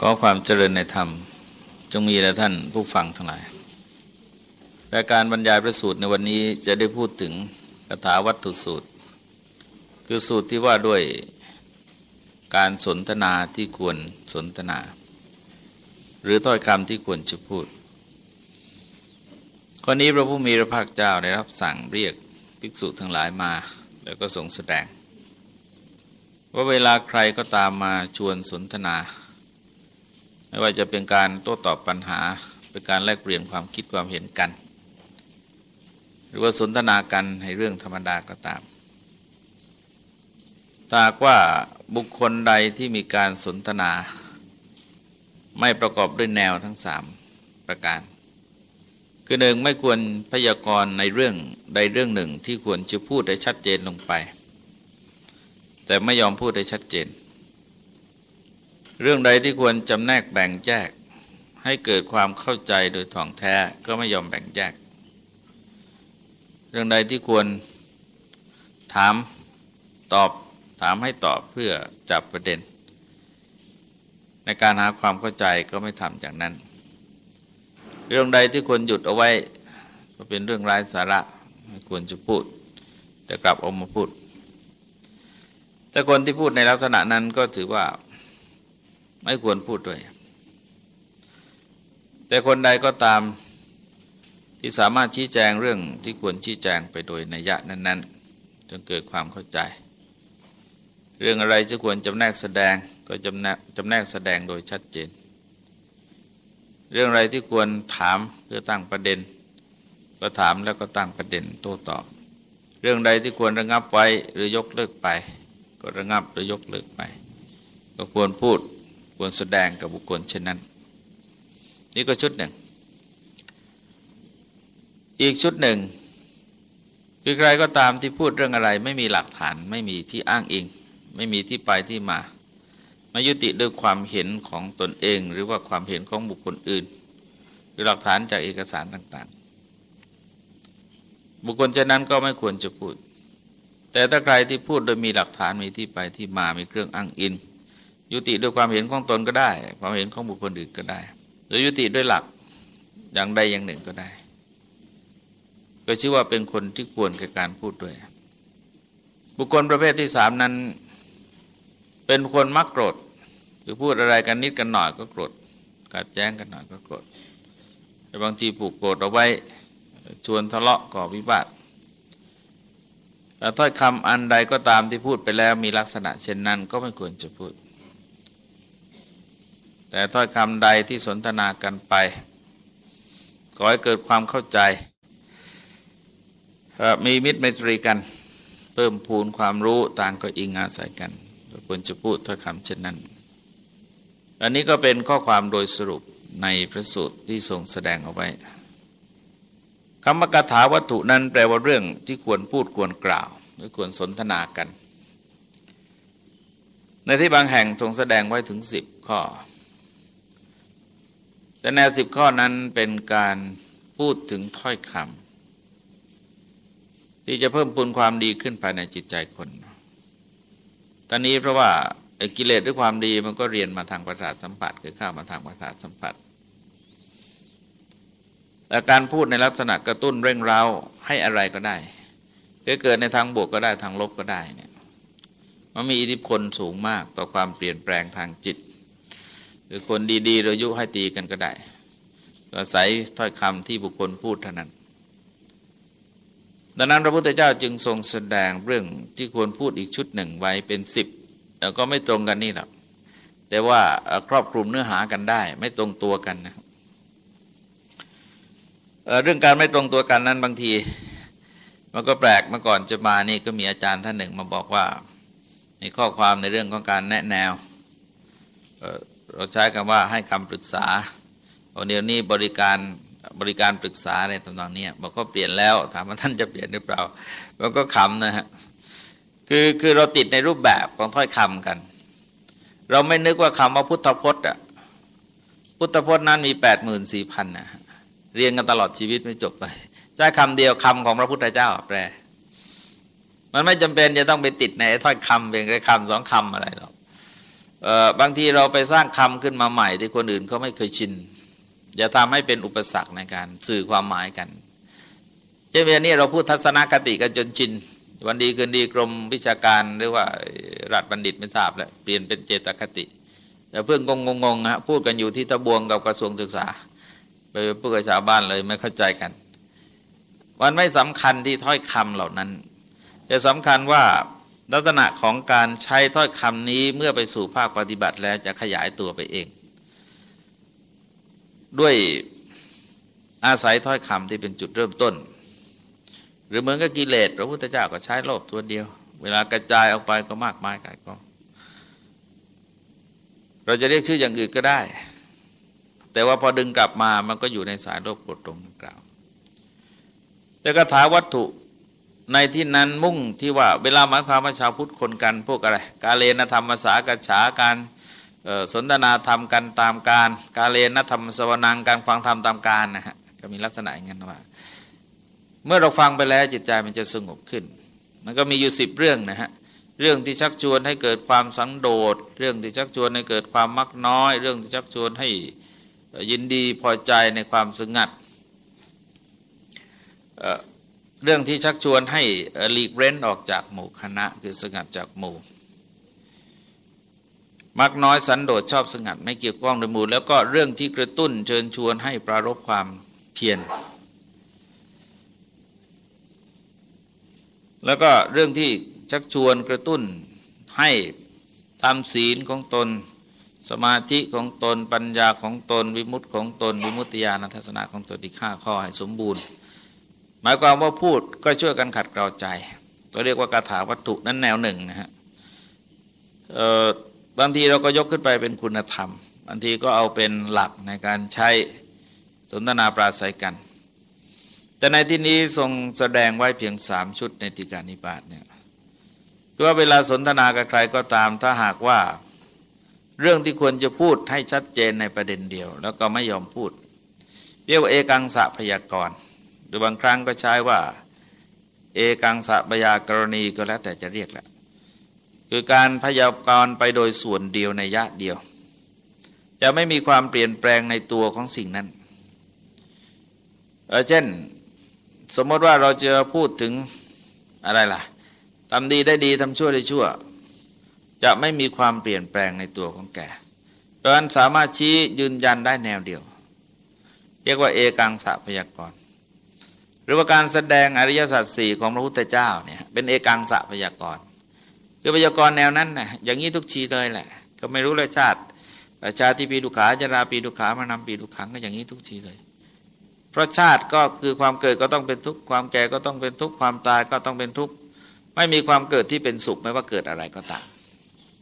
ขอความเจริญในธรรม จงมีแด่ท่านผู้ฟังทั้งหลายรายการบรรยายพระสูตรในวันนี้จะได้พูดถึงคาถาวัตถุสูตร คือสูตรที่ว่าด้วยการสนทนาที่ควรสนทนา หรือถ้อยคำที่ควรจะพูดข้อนี้พระผู้มีพระภาคเจ้าได้รับสั่งเรียกภิกษุทั้งหลายมา แล้วก็ทรงแสดง ว่าเวลาใครก็ตามมาชวนสนทนา ไม่ว่าจะเป็นการโต้ตอบปัญหา เป็นการแลกเปลี่ยนความคิดความเห็นกัน หรือว่าสนทนากันในเรื่องธรรมดาก็ตามตากว่าบุคคลใดที่มีการสนทนา ไม่ประกอบด้วยแนวทั้งสามประการ คือหนึ่งไม่ควรพยากรณ์ในเรื่องใดเรื่องหนึ่งที่ควรจะพูดได้ชัดเจนลงไป แต่ไม่ยอมพูดได้ชัดเจน เรื่องใดที่ควรจำแนกแบ่งแยก ให้เกิดความเข้าใจโดยถ่องแท้ก็ไม่ยอมแบ่งแยก เรื่องใดที่ควรถามตอบถามให้ตอบเพื่อจับประเด็น ในการหาความเข้าใจก็ไม่ทำจากนั้น เรื่องใดที่ควรหยุดเอาไว้ ก็เป็นเรื่องไร้สาระไม่ควรจะพูด แต่กลับออกมาพูด แต่คนที่พูดในลักษณะนั้นก็ถือว่า ไม่ควรพูดด้วย แต่คนใดก็ตามที่สามารถชี้แจงเรื่องที่ควรชี้แจงไปโดยนัยยะนั้น ๆ จนเกิดความเข้าใจ เรื่องอะไรจะควรจำแนกแสดงก็จำแนกจำแนกแสดงโดยชัดเจน เรื่องอะไรที่ควรถามเพื่อตั้งประเด็น ก็ถามแล้วก็ตั้งประเด็นโต้ตอบ เรื่องใดที่ควรระงับไว้หรือยกเลิกไป ก็ระงับหรือยกเลิกไป ก็ควรพูด ควรแสดงกับบุคคลเช่นนั้น นี่ก็ชุดหนึ่ง อีกชุดหนึ่ง คือใครก็ตามที่พูดเรื่องอะไร ไม่มีหลักฐานไม่มีที่อ้างอิง ไม่มีที่ไปที่มามายุติด้วยความเห็นของตนเอง หรือว่าความเห็นของบุคคลอื่น หรือหลักฐานจากเอกสารต่าง ๆ บุคคลเช่นนั้นก็ไม่ควรจะพูด แต่ถ้าใครที่พูดโดยมีหลักฐานมีที่ไปที่มา มีเครื่องอ้างอิง ยุติด้วยความเห็นของตนก็ได้ ความเห็นของบุคคลอื่นก็ได้ หรือยุติด้วยหลักอย่างใดอย่างหนึ่งก็ได้ ก็ชื่อว่าเป็นคนที่ควรกับการพูดด้วย บุคคลประเภทที่สามนั้น เป็นคนมักโกรธหรือพูดอะไรกันนิดกันหน่อยก็โกรธกัดแจ้งกันหน่อยก็โกรธแต่บางทีผูกโกรธเอาไว้ชวนทะเลาะก่อวิบัติแต่ถ้อยคำอันใดก็ตามที่พูดไปแล้วมีลักษณะเช่นนั้นก็ไม่ควรจะพูด แต่ถ้อยคำใดที่สนทนากันไปขอให้เกิดความเข้าใจ มีมิตรไมตรีกัน เพิ่มพูนความรู้ต่างก็อิงอาศัยกันควรจะพูดถ้อยคำเช่นนั้น อันนี้ก็เป็นข้อความโดยสรุปในพระสูตรที่ทรงแสดงเอาไว้คำกถาวัตถุนั้นแปลว่าเรื่องที่ควรพูดควรกล่าว หรือควรสนทนากัน ในที่บางแห่งทรงแสดงไว้ถึงสิบข้อ แต่แนวสิบข้อนั้นเป็นการพูดถึงถ้อยคำที่จะเพิ่มพูนความดีขึ้นภายในจิตใจคน ตอนนี้เพราะว่ากิเลสด้วยความดีมันก็เรียนมาทางประสาทสัมผัสคือข้ามาทางประสาทสัมผัสแต่การพูดในลักษณะกระตุ้นเร่งเร้าให้อะไรก็ได้จะเกิดในทางบวกก็ได้ทางลบก็ได้เนี่ยมันมีอิทธิพลสูงมากต่อความเปลี่ยนแปลงทางจิต คือคนดีๆ เรายุให้ตีกันก็ได้อาศัยถ้อยคำที่บุคคลพูดเท่านั้น ดังนั้นพระพุทธเจ้าจึงทรงแสดงเรื่องที่ควรพูดอีกชุดหนึ่งไว้เป็นสิบแต่ก็ไม่ตรงกันนี่หรอกแต่ว่าครอบคลุมเนื้อหากันได้ ไม่ตรงตัวกันนะเรื่องการไม่ตรงตัวกันนั้นบางทีมันก็แปลกเมื่อก่อนจะมานี่ก็มีอาจารย์ท่านหนึ่งมาบอกว่ามีข้อความในเรื่องของการแนะแนว เราใช้คำว่าให้คำปรึกษาเดี๋ยวนี้บริการบริการปรึกษาในตำนองนี้บอกก็เปลี่ยนแล้ว ถามว่าท่านจะเปลี่ยนหรือเปล่าเราก็คำนะฮะคือคือเราติดในรูปแบบของถ้อยคำกัน เราไม่นึกว่าคำว่าพุทธพจน์อะพุทธพจน์นั้นมีแปดหมื่นสี่พันนะเรียงกันตลอดชีวิตไม่จบไปใช้คำเดียวคำของพระพุทธเจ้าแปลมันไม่จำเป็นจะต้องไปติดในถ้อยคำเป็นแค่คำสองคำอะไรหรอก บางทีเราไปสร้างคำขึ้นมาใหม่ ที่คนอื่นเขาไม่เคยชินอย่าทำให้เป็นอุปสรรคในการสื่อความหมายกันเช่นวันนี้เราพูดทัศนคติกันจนชิน วันดีคืนดีกรมวิชาการหรือว่ารัฐบัณฑิตไม่ทราบแล้วเปลี่ยนเป็นเจตคติแต่เพื่อนงงงๆฮะพูดกันอยู่ที่ตะบวงกับกระทรวงศึกษา ไปพูดกับชาวบ้านเลยไม่เข้าใจกัน มันไม่สำคัญที่ถ้อยคำเหล่านั้น แต่สำคัญว่า ลักษณะของการใช้ถ้อยคำนี้เมื่อไปสู่ภาคปฏิบัติแล้วจะขยายตัวไปเอง ด้วยอาศัยถ้อยคำที่เป็นจุดเริ่มต้น หรือเหมือนกับกิเลสพระพุทธเจ้าก็ใช้โลภตัวเดียว เวลากระจายออกไปก็มากมายกายกองเราจะเรียกชื่ออย่างอื่นก็ได้ แต่ว่าพอดึงกลับมามันก็อยู่ในสายโลภกรธตรงกล่าว แต่คาถาวัตถุ ในที่นั้นมุ่งที่ว่าเวลาหมายความว่าชาวพุทธคนกันพวกอะไร กาเลนธรรมภาษากระฉาการสนทนาธรรมกันตามการ กาเลนธรรมสวนังการฟังธรรมตามการนะฮะก็มีลักษณะอย่างนั้นว่า เมื่อเราฟังไปแล้วจิตใจมันจะสงบขึ้น มันก็มีอยู่สิบเรื่องนะฮะเรื่องที่ชักชวนให้เกิดความสังโดษ เรื่องที่ชักชวนให้เกิดความมักน้อย เรื่องที่ชักชวนให้ยินดีพอใจในความสงัด เรื่องที่ชักชวนให้หลีกเร้นออกจากหมู่คณะคือสงัดจากหมู่ มักน้อยสันโดษชอบสงัดไม่เกี่ยวข้องในหมู่ แล้วก็เรื่องที่กระตุ้นเชิญชวนให้ปรารบความเพียรแล้วก็เรื่องที่ชักชวนกระตุ้นให้ทำศีลของตน สมาธิของตน ปัญญาของตน วิมุตติของตน วิมุตติญาณทัศนะของตนอีกห้าข้อให้สมบูรณ์ หมายความว่าพูดก็ช่วยกันขัดเกลาใจ ก็เรียกว่ากาถาวัตถุนั้นแนวหนึ่งนะฮะบางทีเราก็ยกขึ้นไปเป็นคุณธรรม บางทีก็เอาเป็นหลักในการใช้สนทนาปราศัยกัน แต่ในที่นี้ทรงแสดงไว้เพียงสามชุดในติการนิบาตเนี่ยคือว่าเวลาสนทนากับใครก็ตามถ้าหากว่าเรื่องที่ควรจะพูดให้ชัดเจนในประเด็นเดียว แล้วก็ไม่ยอมพูด เรียกว่าเอกังสะพยากรณ์ รือบางครั้งก็ใช้ว่า เอกังสะพยากรณีก็แล้วแต่จะเรียกแหละคือการพยากรณ์ไปโดยส่วนเดียวในยะเดียว จะไม่มีความเปลี่ยนแปลงในตัวของสิ่งนั้นเช่นสมมติว่าเราจะพูดถึงอะไรล่ะทำดีได้ดีทำชั่วได้ชั่ว จะไม่มีความเปลี่ยนแปลงในตัวของแกเพราะนั้นสามารถชี้ยืนยันได้แนวเดียว เรียกว่าเอกังสัพยากรณ หรือว่าการแสดงอริยสัจสี่ของพระพุทธเจ้าเนี่ยเป็นเอกังสัพยากรคือพยากรแนวนั้นนะอย่างนี้ทุกชีเลยแหละ ก็ไม่รู้เลยชาติชาติปีดุขาจราปีดุขามานำปีดุขังก็อย่างนี้ทุกชีเลย เพราะชาติก็คือความเกิดก็ต้องเป็นทุกข์ความแก่ก็ต้องเป็นทุกข์ความตายก็ต้องเป็นทุกข์ไม่มีความเกิดที่เป็นสุขไม่ว่าเกิดอะไรก็ตาม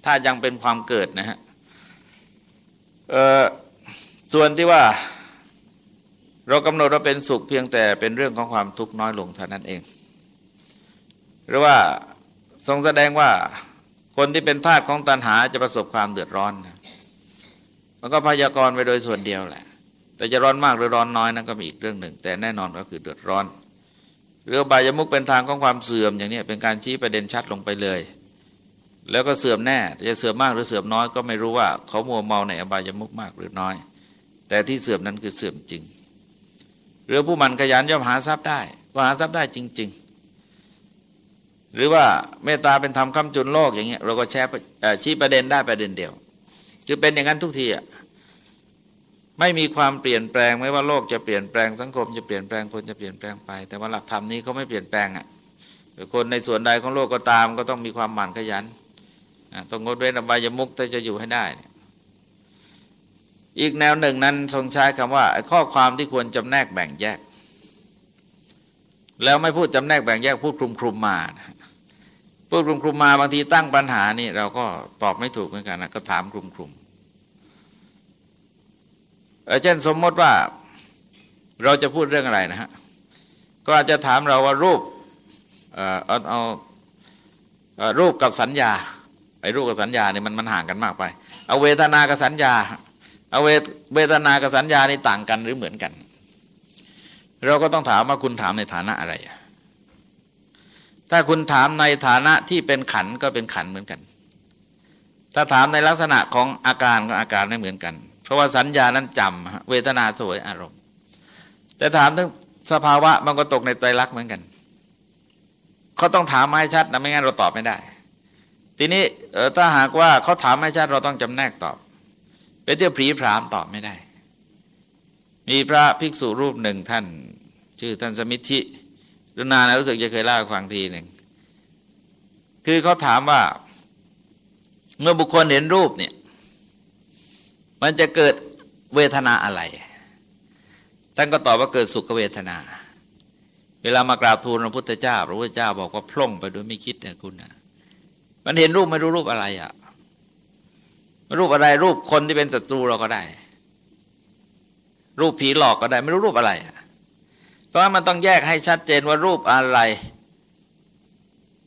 ถ้ายังเป็นความเกิดนะฮะส่วนที่ว่า เรากำหนดว่าเป็นสุขเพียงแต่เป็นเรื่องของความทุกข์น้อยลงเท่านั้นเอง หรือว่าทรงแสดงว่าคนที่เป็นทาสของตัณหาจะประสบความเดือดร้อนนะมันก็พยากรณ์ไปโดยส่วนเดียวแหละ แต่จะร้อนมากหรือร้อนน้อยนั่นก็มีอีกเรื่องหนึ่ง แต่แน่นอนก็คือเดือดร้อนหรือบายมุกเป็นทางของความเสื่อมอย่างนี้เป็นการชี้ประเด็นชัดลงไปเลย แล้วก็เสื่อมแน่จะเสื่อมมากหรือเสื่อมน้อยก็ไม่รู้ว่าเขามัวเมาในอบายมุกมากหรือน้อย แต่ที่เสื่อมนั้นคือเสื่อมจริง หรือผู้มันขยันย่อมหาทรัพย์ได้ก็หาทรัพย์ได้จริง ๆ หรือว่าเมตตาเป็นธรรมคำจุนโลกอย่างเงี้ยเราก็แชร์ชี้ประเด็นได้ประเด็นเดียวคือเป็นอย่างนั้นทุกทีอะไม่มีความเปลี่ยนแปลงไม่ว่าโลกจะเปลี่ยนแปลงสังคมจะเปลี่ยนแปลงคนจะเปลี่ยนแปลงไป แต่ว่าหลักธรรมนี้เขาไม่เปลี่ยนแปลงอะคนในส่วนใดของโลกก็ตาม ก็ต้องมีความหมั่นขยันต้องงดเว้นอบายมุกแต่จะอยู่ให้ได้ อีกแนวหนึ่งนั้นทรงใช้คำว่า ข้อความที่ควรจำแนกแบ่งแยก แล้วไม่พูดจำแนกแบ่งแยกพูดคลุมคลุมมาพูดคลุมคลุมมาบางทีตั้งปัญหานี่เราก็ตอบไม่ถูกเหมือนกันนะก็ถามคลุมคลุมเช่นสมมติว่าเราจะพูดเรื่องอะไรนะฮะก็อาจจะถามเราว่ารูปเอาเอารูปกับสัญญาไอ้รูปกับสัญญาเนี่ยมันมันห่างกันมากไป เอาเวทนากับสัญญา เอาเวทนากับสัญญานี่ต่างกันหรือเหมือนกัน เราก็ต้องถามว่าคุณถามในฐานะอะไร ถ้าคุณถามในฐานะที่เป็นขันก็เป็นขันเหมือนกัน ถ้าถามในลักษณะของอาการก็อาการไม่เหมือนกัน เพราะว่าสัญญานั้นจำเวทนาสวยอารมณ์ แต่ถามถึงสภาวะมันก็ตกในไตรลักษณ์เหมือนกันเขาต้องถามให้ชัดนะไม่งั้นเราตอบไม่ได้ ทีนี้ถ้าหากว่าเขาถามให้ชัดเราต้องจำแนกตอบ เป็นเที่ยวผีพรามตอบไม่ได้ มีพระภิกษุรูปหนึ่งท่าน ชื่อท่านสมิทธิรุนานะรู้สึกจะเคยเล่าฟังทีหนึ่ง คือเขาถามว่า เมื่อบุคคลเห็นรูปเนี่ย มันจะเกิดเวทนาอะไรท่านก็ตอบว่าเกิดสุขเวทนา เวลามากราบทูลพระพุทธเจ้า พระพุทธเจ้าบอกว่าพล่งไปโดยไม่คิดนะคุณนะมันเห็นรูปไม่รู้รูปอะไรอะ่ะ รูปอะไรรูปคนที่เป็นศัตรูเราก็ได้ รูปผีหลอกก็ได้ ไม่รู้รูปอะไร เพราะมันต้องแยกให้ชัดเจนว่ารูปอะไร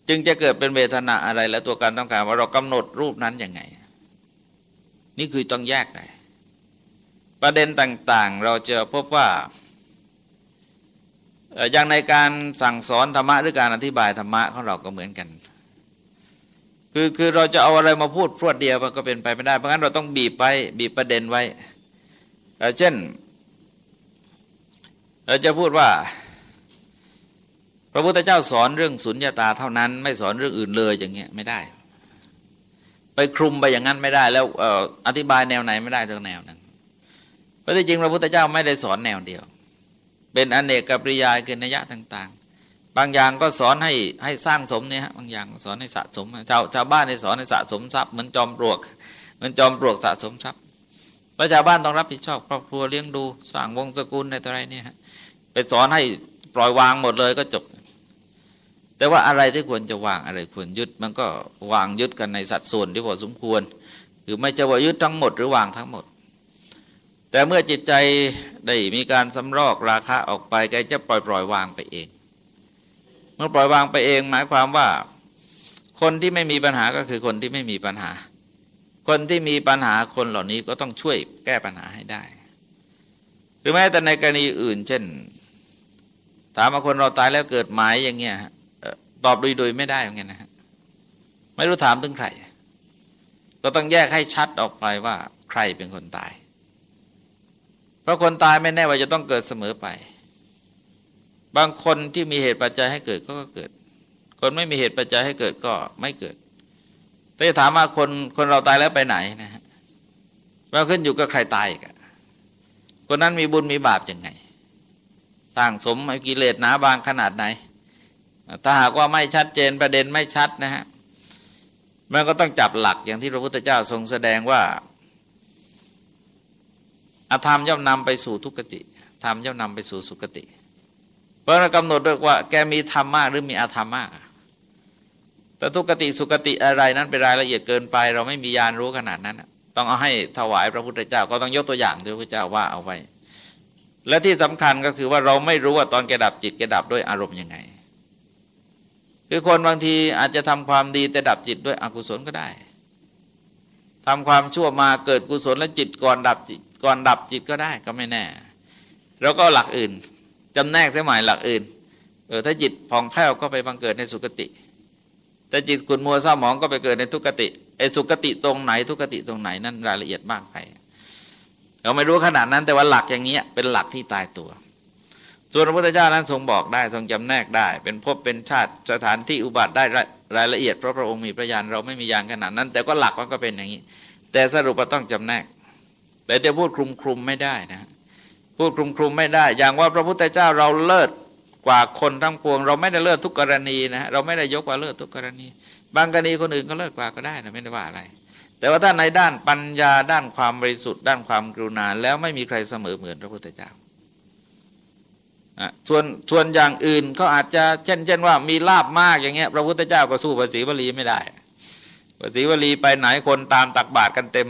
จึงจะเกิดเป็นเวทนาอะไร และตัวการต้องการว่าเรากำหนดรูปนั้นยังไง นี่คือต้องแยกได้ประเด็นต่าง ๆ เราจะพบว่าอย่างในการสั่งสอนธรรมะหรือการอธิบายธรรมะของเราก็เหมือนกัน คือคือเราจะเอาอะไรมาพูดพรวดเดียวมันก็เป็นไปไม่ได้ เพราะงั้นเราต้องบีบไปบีบประเด็นไว้เช่น เราจะพูดว่า พระพุทธเจ้าสอนเรื่องสุญญาตาเท่านั้น ไม่สอนเรื่องอื่นเลยอย่างเงี้ยไม่ได้ ไปคลุมไปอย่างนั้นไม่ได้ แล้วอธิบายแนวไหนไม่ได้ทั้งแนวนั้นเพราะที่จริงพระพุทธเจ้าไม่ได้สอนแนวเดียว เป็นอนเนกกับปริยายคือนัยะต่างๆ บางอย่างก็สอนให้ให้สร้างสมเนี่ยบางอย่างสอนให้สะสมชาวชาวบ้านให้สอนให้สะสมทรัพย์เหมือนจอมปลวกเหมือนจอมปลวกสะสมทรัพย์ประชาบ้านต้องรับผิดชอบครอบครัวเลี้ยงดูสร้างวงศกุลในตัวไรเนี่ยไปสอนให้ปล่อยวางหมดเลยก็จบ แต่ว่าอะไรที่ควรจะวางอะไรควรยึดมันก็วางยึดกันในสัดส่วนที่พอสมควรคือไม่จะว่ายึดทั้งหมดหรือวางทั้งหมด แต่เมื่อจิตใจได้มีการสำรอกราคะออกไปแกจะปล่อยปล่อยวางไปเอง เมื่อปล่อยวางไปเองหมายความว่า คนที่ไม่มีปัญหาก็คือคนที่ไม่มีปัญหา คนที่มีปัญหาคนเหล่านี้ก็ต้องช่วยแก้ปัญหาให้ได้ หรือแม้แต่ในกรณีอื่น เช่น ถามมาคนเราตายแล้วเกิดหมายอย่างเงี้ยตอบโดยโดยไม่ได้เหมือนกันนะฮะไม่รู้ถามถึงใคร ก็ต้องแยกให้ชัดออกไปว่าใครเป็นคนตาย เพราะคนตายไม่แน่ว่าจะต้องเกิดเสมอไป บางคนที่มีเหตุปัจจัยให้เกิดก็เกิด คนไม่มีเหตุปัจจัยให้เกิดก็ไม่เกิด แต่ถามว่าคนคนเราตายแล้วไปไหนนะฮะว่าขึ้นอยู่กับใครตายกันคนนั้นมีบุญมีบาปยังไงสร้างสมกิเลสหนาบางขนาดไหน ถ้าหากว่าไม่ชัดเจนประเด็นไม่ชัดนะฮะมันก็ต้องจับหลักอย่างที่พระพุทธเจ้าทรงแสดงว่าอธรรมย่อมนำไปสู่ทุกขติธรรมย่อมนำไปสู่สุคติ เพราะเรากำหนดด้วยว่า แกมีธรรมมากหรือมีอาธรรมมาก แต่ทุกติสุคติอะไรนั้นเป็นรายละเอียดเกินไป เราไม่มียานรู้ขนาดนั้น ต้องเอาให้ถวายพระพุทธเจ้าก็ต้องยกตัวอย่างที่พระพุทธเจ้าว่าเอาไว้ และที่สำคัญก็คือว่าเราไม่รู้ว่าตอนแกดับจิตแกดับด้วยอารมณ์ยังไง คือคนบางทีอาจจะทำความดีแต่ดับจิตด้วยอกุศลก็ได้ทำความชั่วมาเกิดกุศลและจิตก่อนดับจิตก่อนดับจิตก็ได้ก็ไม่แน่เราก็หลักอื่น จำแนกได้หมายหลักอื่นเออถ้าจิตผ่องแผ้วก็ไปบังเกิดในสุคติแต่จิตขุนมัวเศร้าหมองก็ไปเกิดในทุกติไอ้สุคติตรงไหนทุกติตรงไหนนั่นรายละเอียดมากไปเราไม่รู้ขนาดนั้นแต่ว่าหลักอย่างเงี้ยเป็นหลักที่ตายตัว ส่วนพระพุทธเจ้านั้นทรงบอกได้ทรงจำแนกได้ เป็นพบเป็นชาติสถานที่อุบัติได้รายละเอียดเพราะพระองค์มีพระญาณเราไม่มีญาณขนาดนั้น แต่ก็หลักมันก็เป็นอย่างนี้ แต่สรุปว่าต้องจำแนก แต่จะพูดคลุมคลุมไม่ได้นะ พูดคลุมคลุมไม่ได้ อย่างว่าพระพุทธเจ้าเราเลิศกว่าคนทั้งปวง เราไม่ได้เลิศทุกกรณีนะเราไม่ได้ยกว่าเลิศทุกกรณี บางกรณีคนอื่นก็เลิศกว่าก็ได้นะไม่ได้ว่าอะไร แต่ว่าถ้าในด้านปัญญาด้านความบริสุทธิ์ ด้านความกรุณาแล้วไม่มีใครเสมอเหมือนพระพุทธเจ้าส่วนส่วนอย่างอื่นก็อาจจะเช่นเช่นว่ามีลาบมากอย่างเงี้ยพระพุทธเจ้าก็สู้ภาษีวลีไม่ได้ภาษีวลีไปไหนคนตามตักบาตรกันเต็ม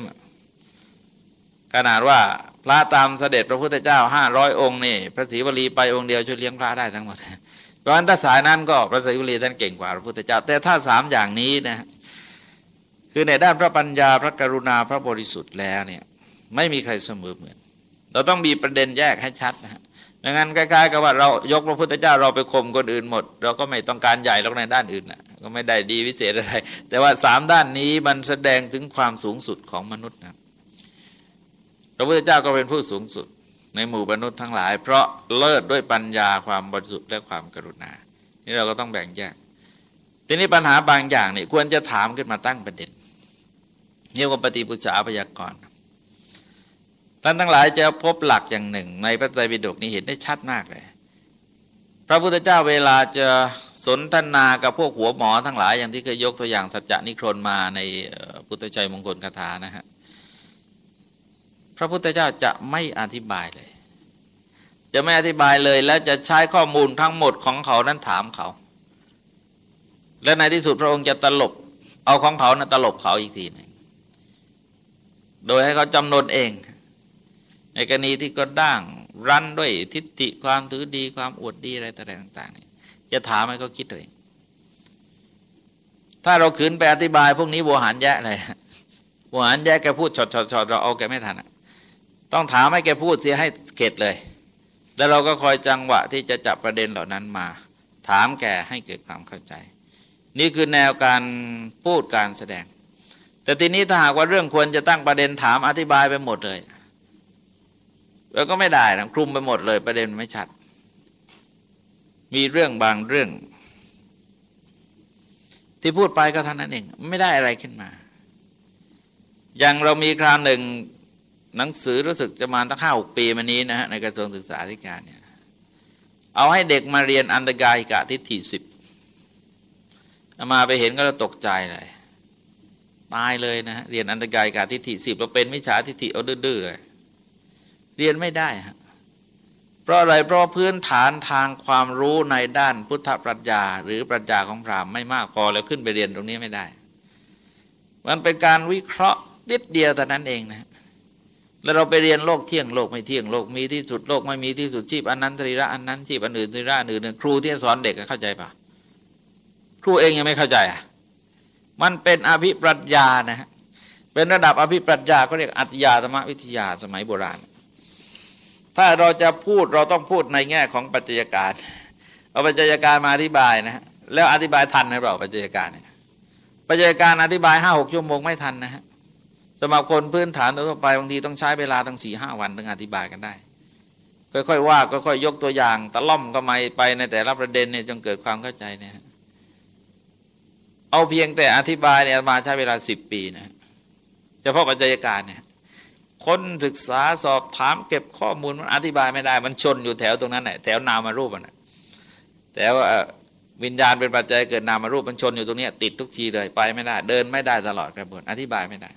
ขนาดว่า พระตามเสด็จพระพุทธเจ้าห้าร้อยองค์นี่พระศรีวลีไปองค์เดียวช่วยเลี้ยงพระได้ทั้งหมด เพราะฉะนั้นถ้าสายนั้นก็พระศรีวลีท่านเก่งกว่าพระพุทธเจ้า แต่ถ้าสามอย่างนี้นะคือในด้านพระปัญญาพระกรุณาพระบริสุทธิ์แล้วเนี่ยไม่มีใครเสมอเหมือน เราต้องมีประเด็นแยกให้ชัดนะฮะไม่งั้นคล้ายๆกับว่าเรายกพระพุทธเจ้าเราไปข่มคนอื่นหมด เราก็ไม่ต้องการใหญ่แล้วในด้านอื่นนะก็ไม่ได้ดีวิเศษอะไร แต่ว่าสามด้านนี้มันแสดงถึงความสูงสุดของมนุษย์นะ ระพุทธเจ้าก็เป็นผู้สูงสุดในหมู่มนุษย์ทั้งหลาย เพราะเลิศด้วยปัญญาความบริสุทธิ์และความกรุณา นี่เราก็ต้องแบ่งแยก ทีนี้ปัญหาบางอย่างนี่ควรจะถามขึ้นมาตั้งประเด็นเรียกว่าปฏิปุจฉาพยากรณ์ท่านทั้งหลายจะพบหลักอย่างหนึ่ง ในพระไตรปิฎกนี้เห็นได้ชัดมากเลย พระพุทธเจ้าเวลาจะสนทนากับพวกหัวหมอทั้งหลายอย่างที่เคยยกตัวอย่างสัจจนิครนมาในพุทธชัยมงคลคาถานะฮะ ระพุทธเจ้าจะไม่อธิบายเลย จะไม่อธิบายเลย แล้วจะใช้ข้อมูลทั้งหมดของเขานั้นถามเขา และในที่สุดพระองค์จะตลบ เอาของเขานะตลบเขาอีกทีหนึ่งโดยให้เขาจำนวนเอง ในกรณีที่ก็ด่างรันด้วยทิฏฐิความถือดีความอวดดีอะไรต่างๆจะถามให้เขาคิดตัวเอง ถ้าเราขืนไปอธิบาย พวกนี้โวหารแยะเลยโวหารแยะแกพูดชดๆเราเอาแกไม่ทัน ต้องถามให้แกพูดเสียให้เข็ดเลย แล้วเราก็คอยจังหวะที่จะจับประเด็นเหล่านั้นมา ถามแกให้เกิดความเข้าใจ นี่คือแนวการพูดการแสดง แต่ทีนี้ถ้าหากว่าเรื่องควรจะตั้งประเด็นถามอธิบายไปหมดเลยแล้วก็ไม่ได้นะคลุมไปหมดเลยประเด็นไม่ชัด มีเรื่องบางเรื่อง ที่พูดไปก็เท่านั้นเอง ไม่ได้อะไรขึ้นมา อย่างเรามีคราวหนึ่ง หนังสือรู้สึกจะมาตั้งห้าหกปีมานี้นะฮะในกระทรวงศึกษาธิการเนี่ยเอาให้เด็กมาเรียนอันตรกายกะทิฏฐิสิบมาไปเห็นก็ตกใจเลยตายเลยนะฮะเรียนอันตรกายกะทิฏฐิสิบเราเป็นมิจฉาทิฏฐิเอาดื้อเลย เรียนไม่ได้ฮะเพราะอะไรเพราะพื้นฐานทางความรู้ในด้านพุทธปรัชญา หรือปรัชญาของพราหมณ์ไม่มากพอแล้วขึ้นไปเรียนตรงนี้ไม่ได้ มันเป็นการวิเคราะห์นิดเดียวแต่นั้นเองนะ แล้วเราไปเรียนโลกเที่ยงโลกไม่เที่ยงโลกมีที่สุดโลกไม่มีที่สุดชีพอันนั้นตรีระอันนั้นชีพอันอื่นตรีระอันอื่นครูที่สอนเด็กเข้าใจปะครูเองยังไม่เข้าใจอะมันเป็นอภิปรัชญานะฮะเป็นระดับอภิปรัชญาก็เรียกอัตยาธรรมวิทยาสมัยโบราณ ถ้าเราจะพูดเราต้องพูดในแง่ของปัจจัยการเอาปัจจัยการมาอธิบายนะฮะแล้วอธิบายทันหรือเปล่าปัจจัยการเนี่ยปัจจัยการอธิบายห้าหกชั่วโมงไม่ทันนะฮะ สำหรับคนพื้นฐานทั่วไปบางทีต้องใช้เวลาตั้งสี่ห้าวันถึงอธิบายกันได้ ค่อยๆว่าค่อยๆยกตัวอย่างตะล่อมก็ไม่ไปในแต่ละประเด็นเนี่ยจงเกิดความเข้าใจเนี่ยเอาเพียงแต่อธิบายเนี่ยมาใช้เวลาสิบปีนะเฉพาะปัจจัยการเนี่ยคนศึกษาสอบถามเก็บข้อมูลมันอธิบายไม่ได้ มันชนอยู่แถวตรงนั้นแหละแถวนามารูปมันแต่ว่าวิญญาณเป็นปัจจัยเกิดนามารูปมันชนอยู่ตรงนี้ติดทุกทีเลยไปไม่ได้ เดินไม่ได้ตลอดกระบวนอธิบายไม่ได้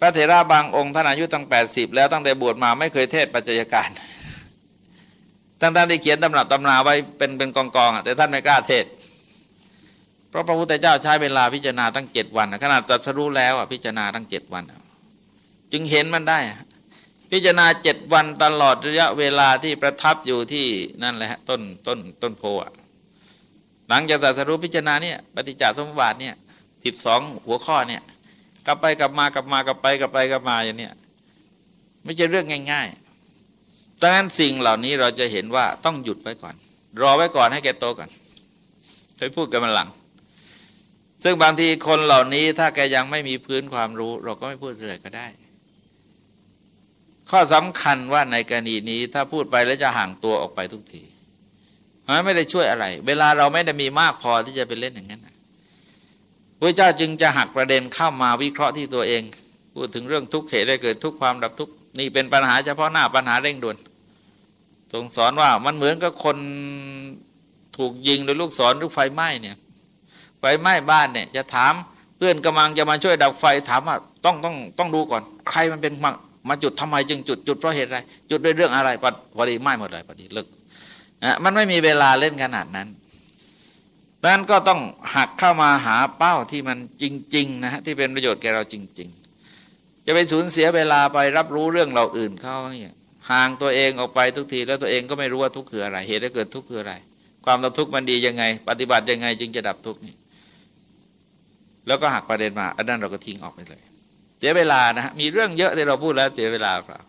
พระเถระบางองค์ท่านอายุตั้งแปดสิบแล้วตั้งแต่บวชมาไม่เคยเทศปัจจัยการทั้งท่ที่เขียนตำหนับตำนาไว้เป็นเป็นกองกองแต่ท่านไม่กล้าเทศ เพราะพระพุทธเจ้าใช้เวลาพิจารณาตั้งเจ็ดวันขนาดจัดสรู้แล้วพิจารณาตั้งเจ็ดวัน จึงเห็นมันได้ พิจารณาเจ็ดวันตลอดระยะเวลาที่ประทับอยู่ที่นั่นแหละต้นต้นต้นโพหลังจากจัดสรู้พิจารณาเนี่ยปฏิจจสมบัติเนี่ยสิบสองหัวข้อเนี่ย กลับไปกลับมากลับมากลับไปกลับไปกลับมาอย่างนี้ไม่ใช่เรื่องง่ายๆดังนั้นสิ่งเหล่านี้เราจะเห็นว่าต้องหยุดไว้ก่อน รอไว้ก่อนให้แกโตก่อนค่อยพูดกันมาหลัง ซึ่งบางทีคนเหล่านี้ถ้าแกยังไม่มีพื้นความรู้ เราก็ไม่พูดเลยก็ได้ ข้อสำคัญว่าในกรณีนี้ถ้าพูดไปแล้วจะห่างตัวออกไปทุกทีไม่ได้ช่วยอะไร เวลาเราไม่ได้มีมากพอที่จะไปเล่นอย่างนั้น พระเจ้าจึงจะหักประเด็นเข้ามาวิเคราะห์ที่ตัวเอง พูดถึงเรื่องทุกข์เหตุได้เกิดทุกความดับทุกข์นี่เป็นปัญหาเฉพาะหน้าปัญหาเร่งด่วนทรงสอนว่ามันเหมือนกับคนถูกยิงโดยลูกศรหรือไฟไหม้เนี่ยไฟไหม้บ้านเนี่ยจะถามเพื่อนกำลังจะมาช่วยดับไฟถามว่าต้องต้องต้องดูก่อน ใครมันเป็นมามาจุดทำไมจึงจุดจุดเพราะเหตุอะไร จุดด้วยเรื่องอะไรพอดีไหม้หมดเลยพอดีเลิกนะมันไม่มีเวลาเล่นขนาดนั้น นั้นก็ต้องหักเข้ามาหาเป้าที่มันจริงๆนะฮะที่เป็นประโยชน์แก่เราจริง ๆ จะไปสูญเสียเวลาไปรับรู้เรื่องเราอื่นเขาเนี่ยห่างตัวเองออกไปทุกที แล้วตัวเองก็ไม่รู้ว่าทุกข์คืออะไร เหตุให้เกิดทุกข์คืออะไร ความดับทุกข์มันดียังไง ปฏิบัติยังไง จึงจะดับทุกข์นี่แล้วก็หักประเด็นมาอันนั้นเราก็ทิ้งออกไปเลย เสียเวลานะฮะมีเรื่องเยอะที่เราพูดแล้วเสียเวลาเปล่า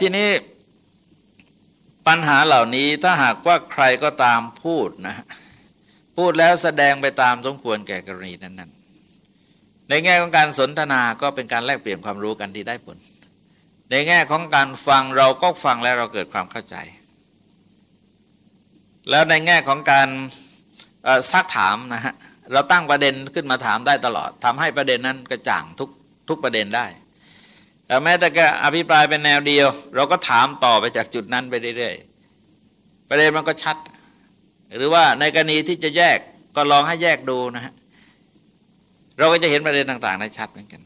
ทีนี้ ปัญหาเหล่านี้ถ้าหากว่าใครก็ตามพูดนะ พูดแล้วแสดงไปตามสมควรแก่กรณีนั้นๆ ในแง่ของการสนทนาก็เป็นการแลกเปลี่ยนความรู้กันที่ได้ผล ในแง่ของการฟังเราก็ฟังแล้วเราเกิดความเข้าใจ แล้วในแง่ของการซักถามนะฮะเราตั้งประเด็นขึ้นมาถามได้ตลอดทำให้ประเด็นนั้นกระจ่างทุกทุกประเด็นได้ แต่แม้แต่ก็อภิปรายเป็นแนวเดียว เราก็ถามต่อไปจากจุดนั้นไปเรื่อยๆประเด็นมันก็ชัด หรือว่าในกรณีที่จะแยกก็ลองให้แยกดูนะฮะเราก็จะเห็นประเด็นต่างๆได้ชัดเหมือนกัน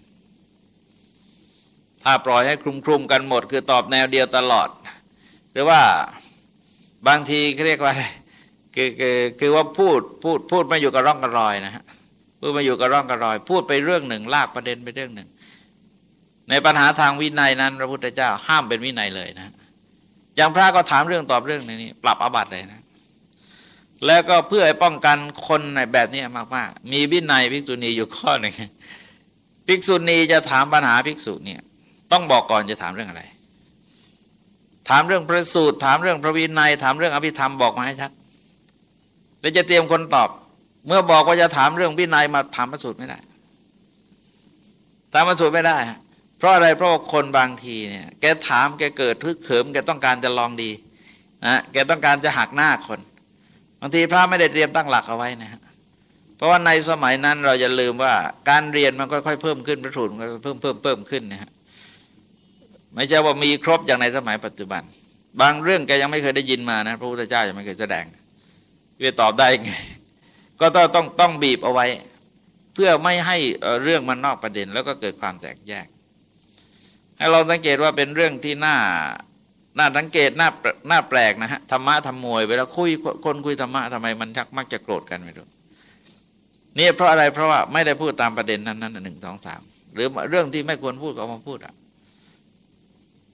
ถ้าปล่อยให้คลุมคลุมกันหมด คือตอบแนวเดียวตลอด หรือว่าบางทีเขาเรียกว่าอะไรคือคือคือว่าพูดพูดพูดมาอยู่กับร่องกระรอยนะฮะพูดมาอยู่กับร่องกระรอย พูดไปเรื่องหนึ่ง ลากประเด็นไปเรื่องหนึ่ง ในปัญหาทางวินัยนั้น พระพุทธเจ้าห้ามเป็นวินัยเลยนะอย่างพระก็ถามเรื่องตอบเรื่องในนี้ ปรับอบัตเลยนะ แล้วก็เพื่อป้องกันคนในแบบนี้มากๆมีวินัยภิกษุณีอยู่ข้อหนึ่งภิกษุณีจะถามปัญหาภิกษุเนี่ย ต้องบอกก่อนจะถามเรื่องอะไร ถามเรื่องพระสูตร ถามเรื่องพระวินัย ถามเรื่องอภิธรรมบอกมาให้ชัดแล้วจะเตรียมคนตอบ เมื่อบอกว่าจะถามเรื่องวินัยมาถามพระสูตรไม่ได้ถามพระสูตรไม่ได้ ราะอะไรเพราะว่าคนบางทีเนี่ยแกถามแกเกิดทึกเขิมแกต้องการจะลองดีนะแกต้องการจะหักหน้าคน บางทีพระไม่ได้เตรียมตั้งหลักเอาไว้นะฮะเพราะว่าในสมัยนั้นเราจะลืมว่าการเรียนมันค่อยๆเพิ่มขึ้นพระสูตรมันเพิ่มเพิ่มเพิ่มขึ้นนะฮะไม่ใช่ว่ามีครบอย่างในสมัยปัจจุบัน บางเรื่องแกยังไม่เคยได้ยินมานะพระพุทธเจ้ายังไม่เคยแสดงจะตอบได้ไงก็ต้องต้องต้องบีบเอาไว้ เพื่อไม่ให้เรื่องมันนอกประเด็นแล้วก็เกิดความแตกแยก ให้เราสังเกตว่าเป็นเรื่องที่น่าน่าสังเกตน่าน่าแปลกนะฮะธรรมะธรรมวยเวลาคุยคนคุยธรรมะทำไมมันชักมักจะโกรธกันไม่รู้นี่เพราะอะไรเพราะว่าไม่ได้พูดตามประเด็นนั้นนั้นหนึ่งสองสามหรือเรื่องที่ไม่ควรพูดก็มาพูดอะ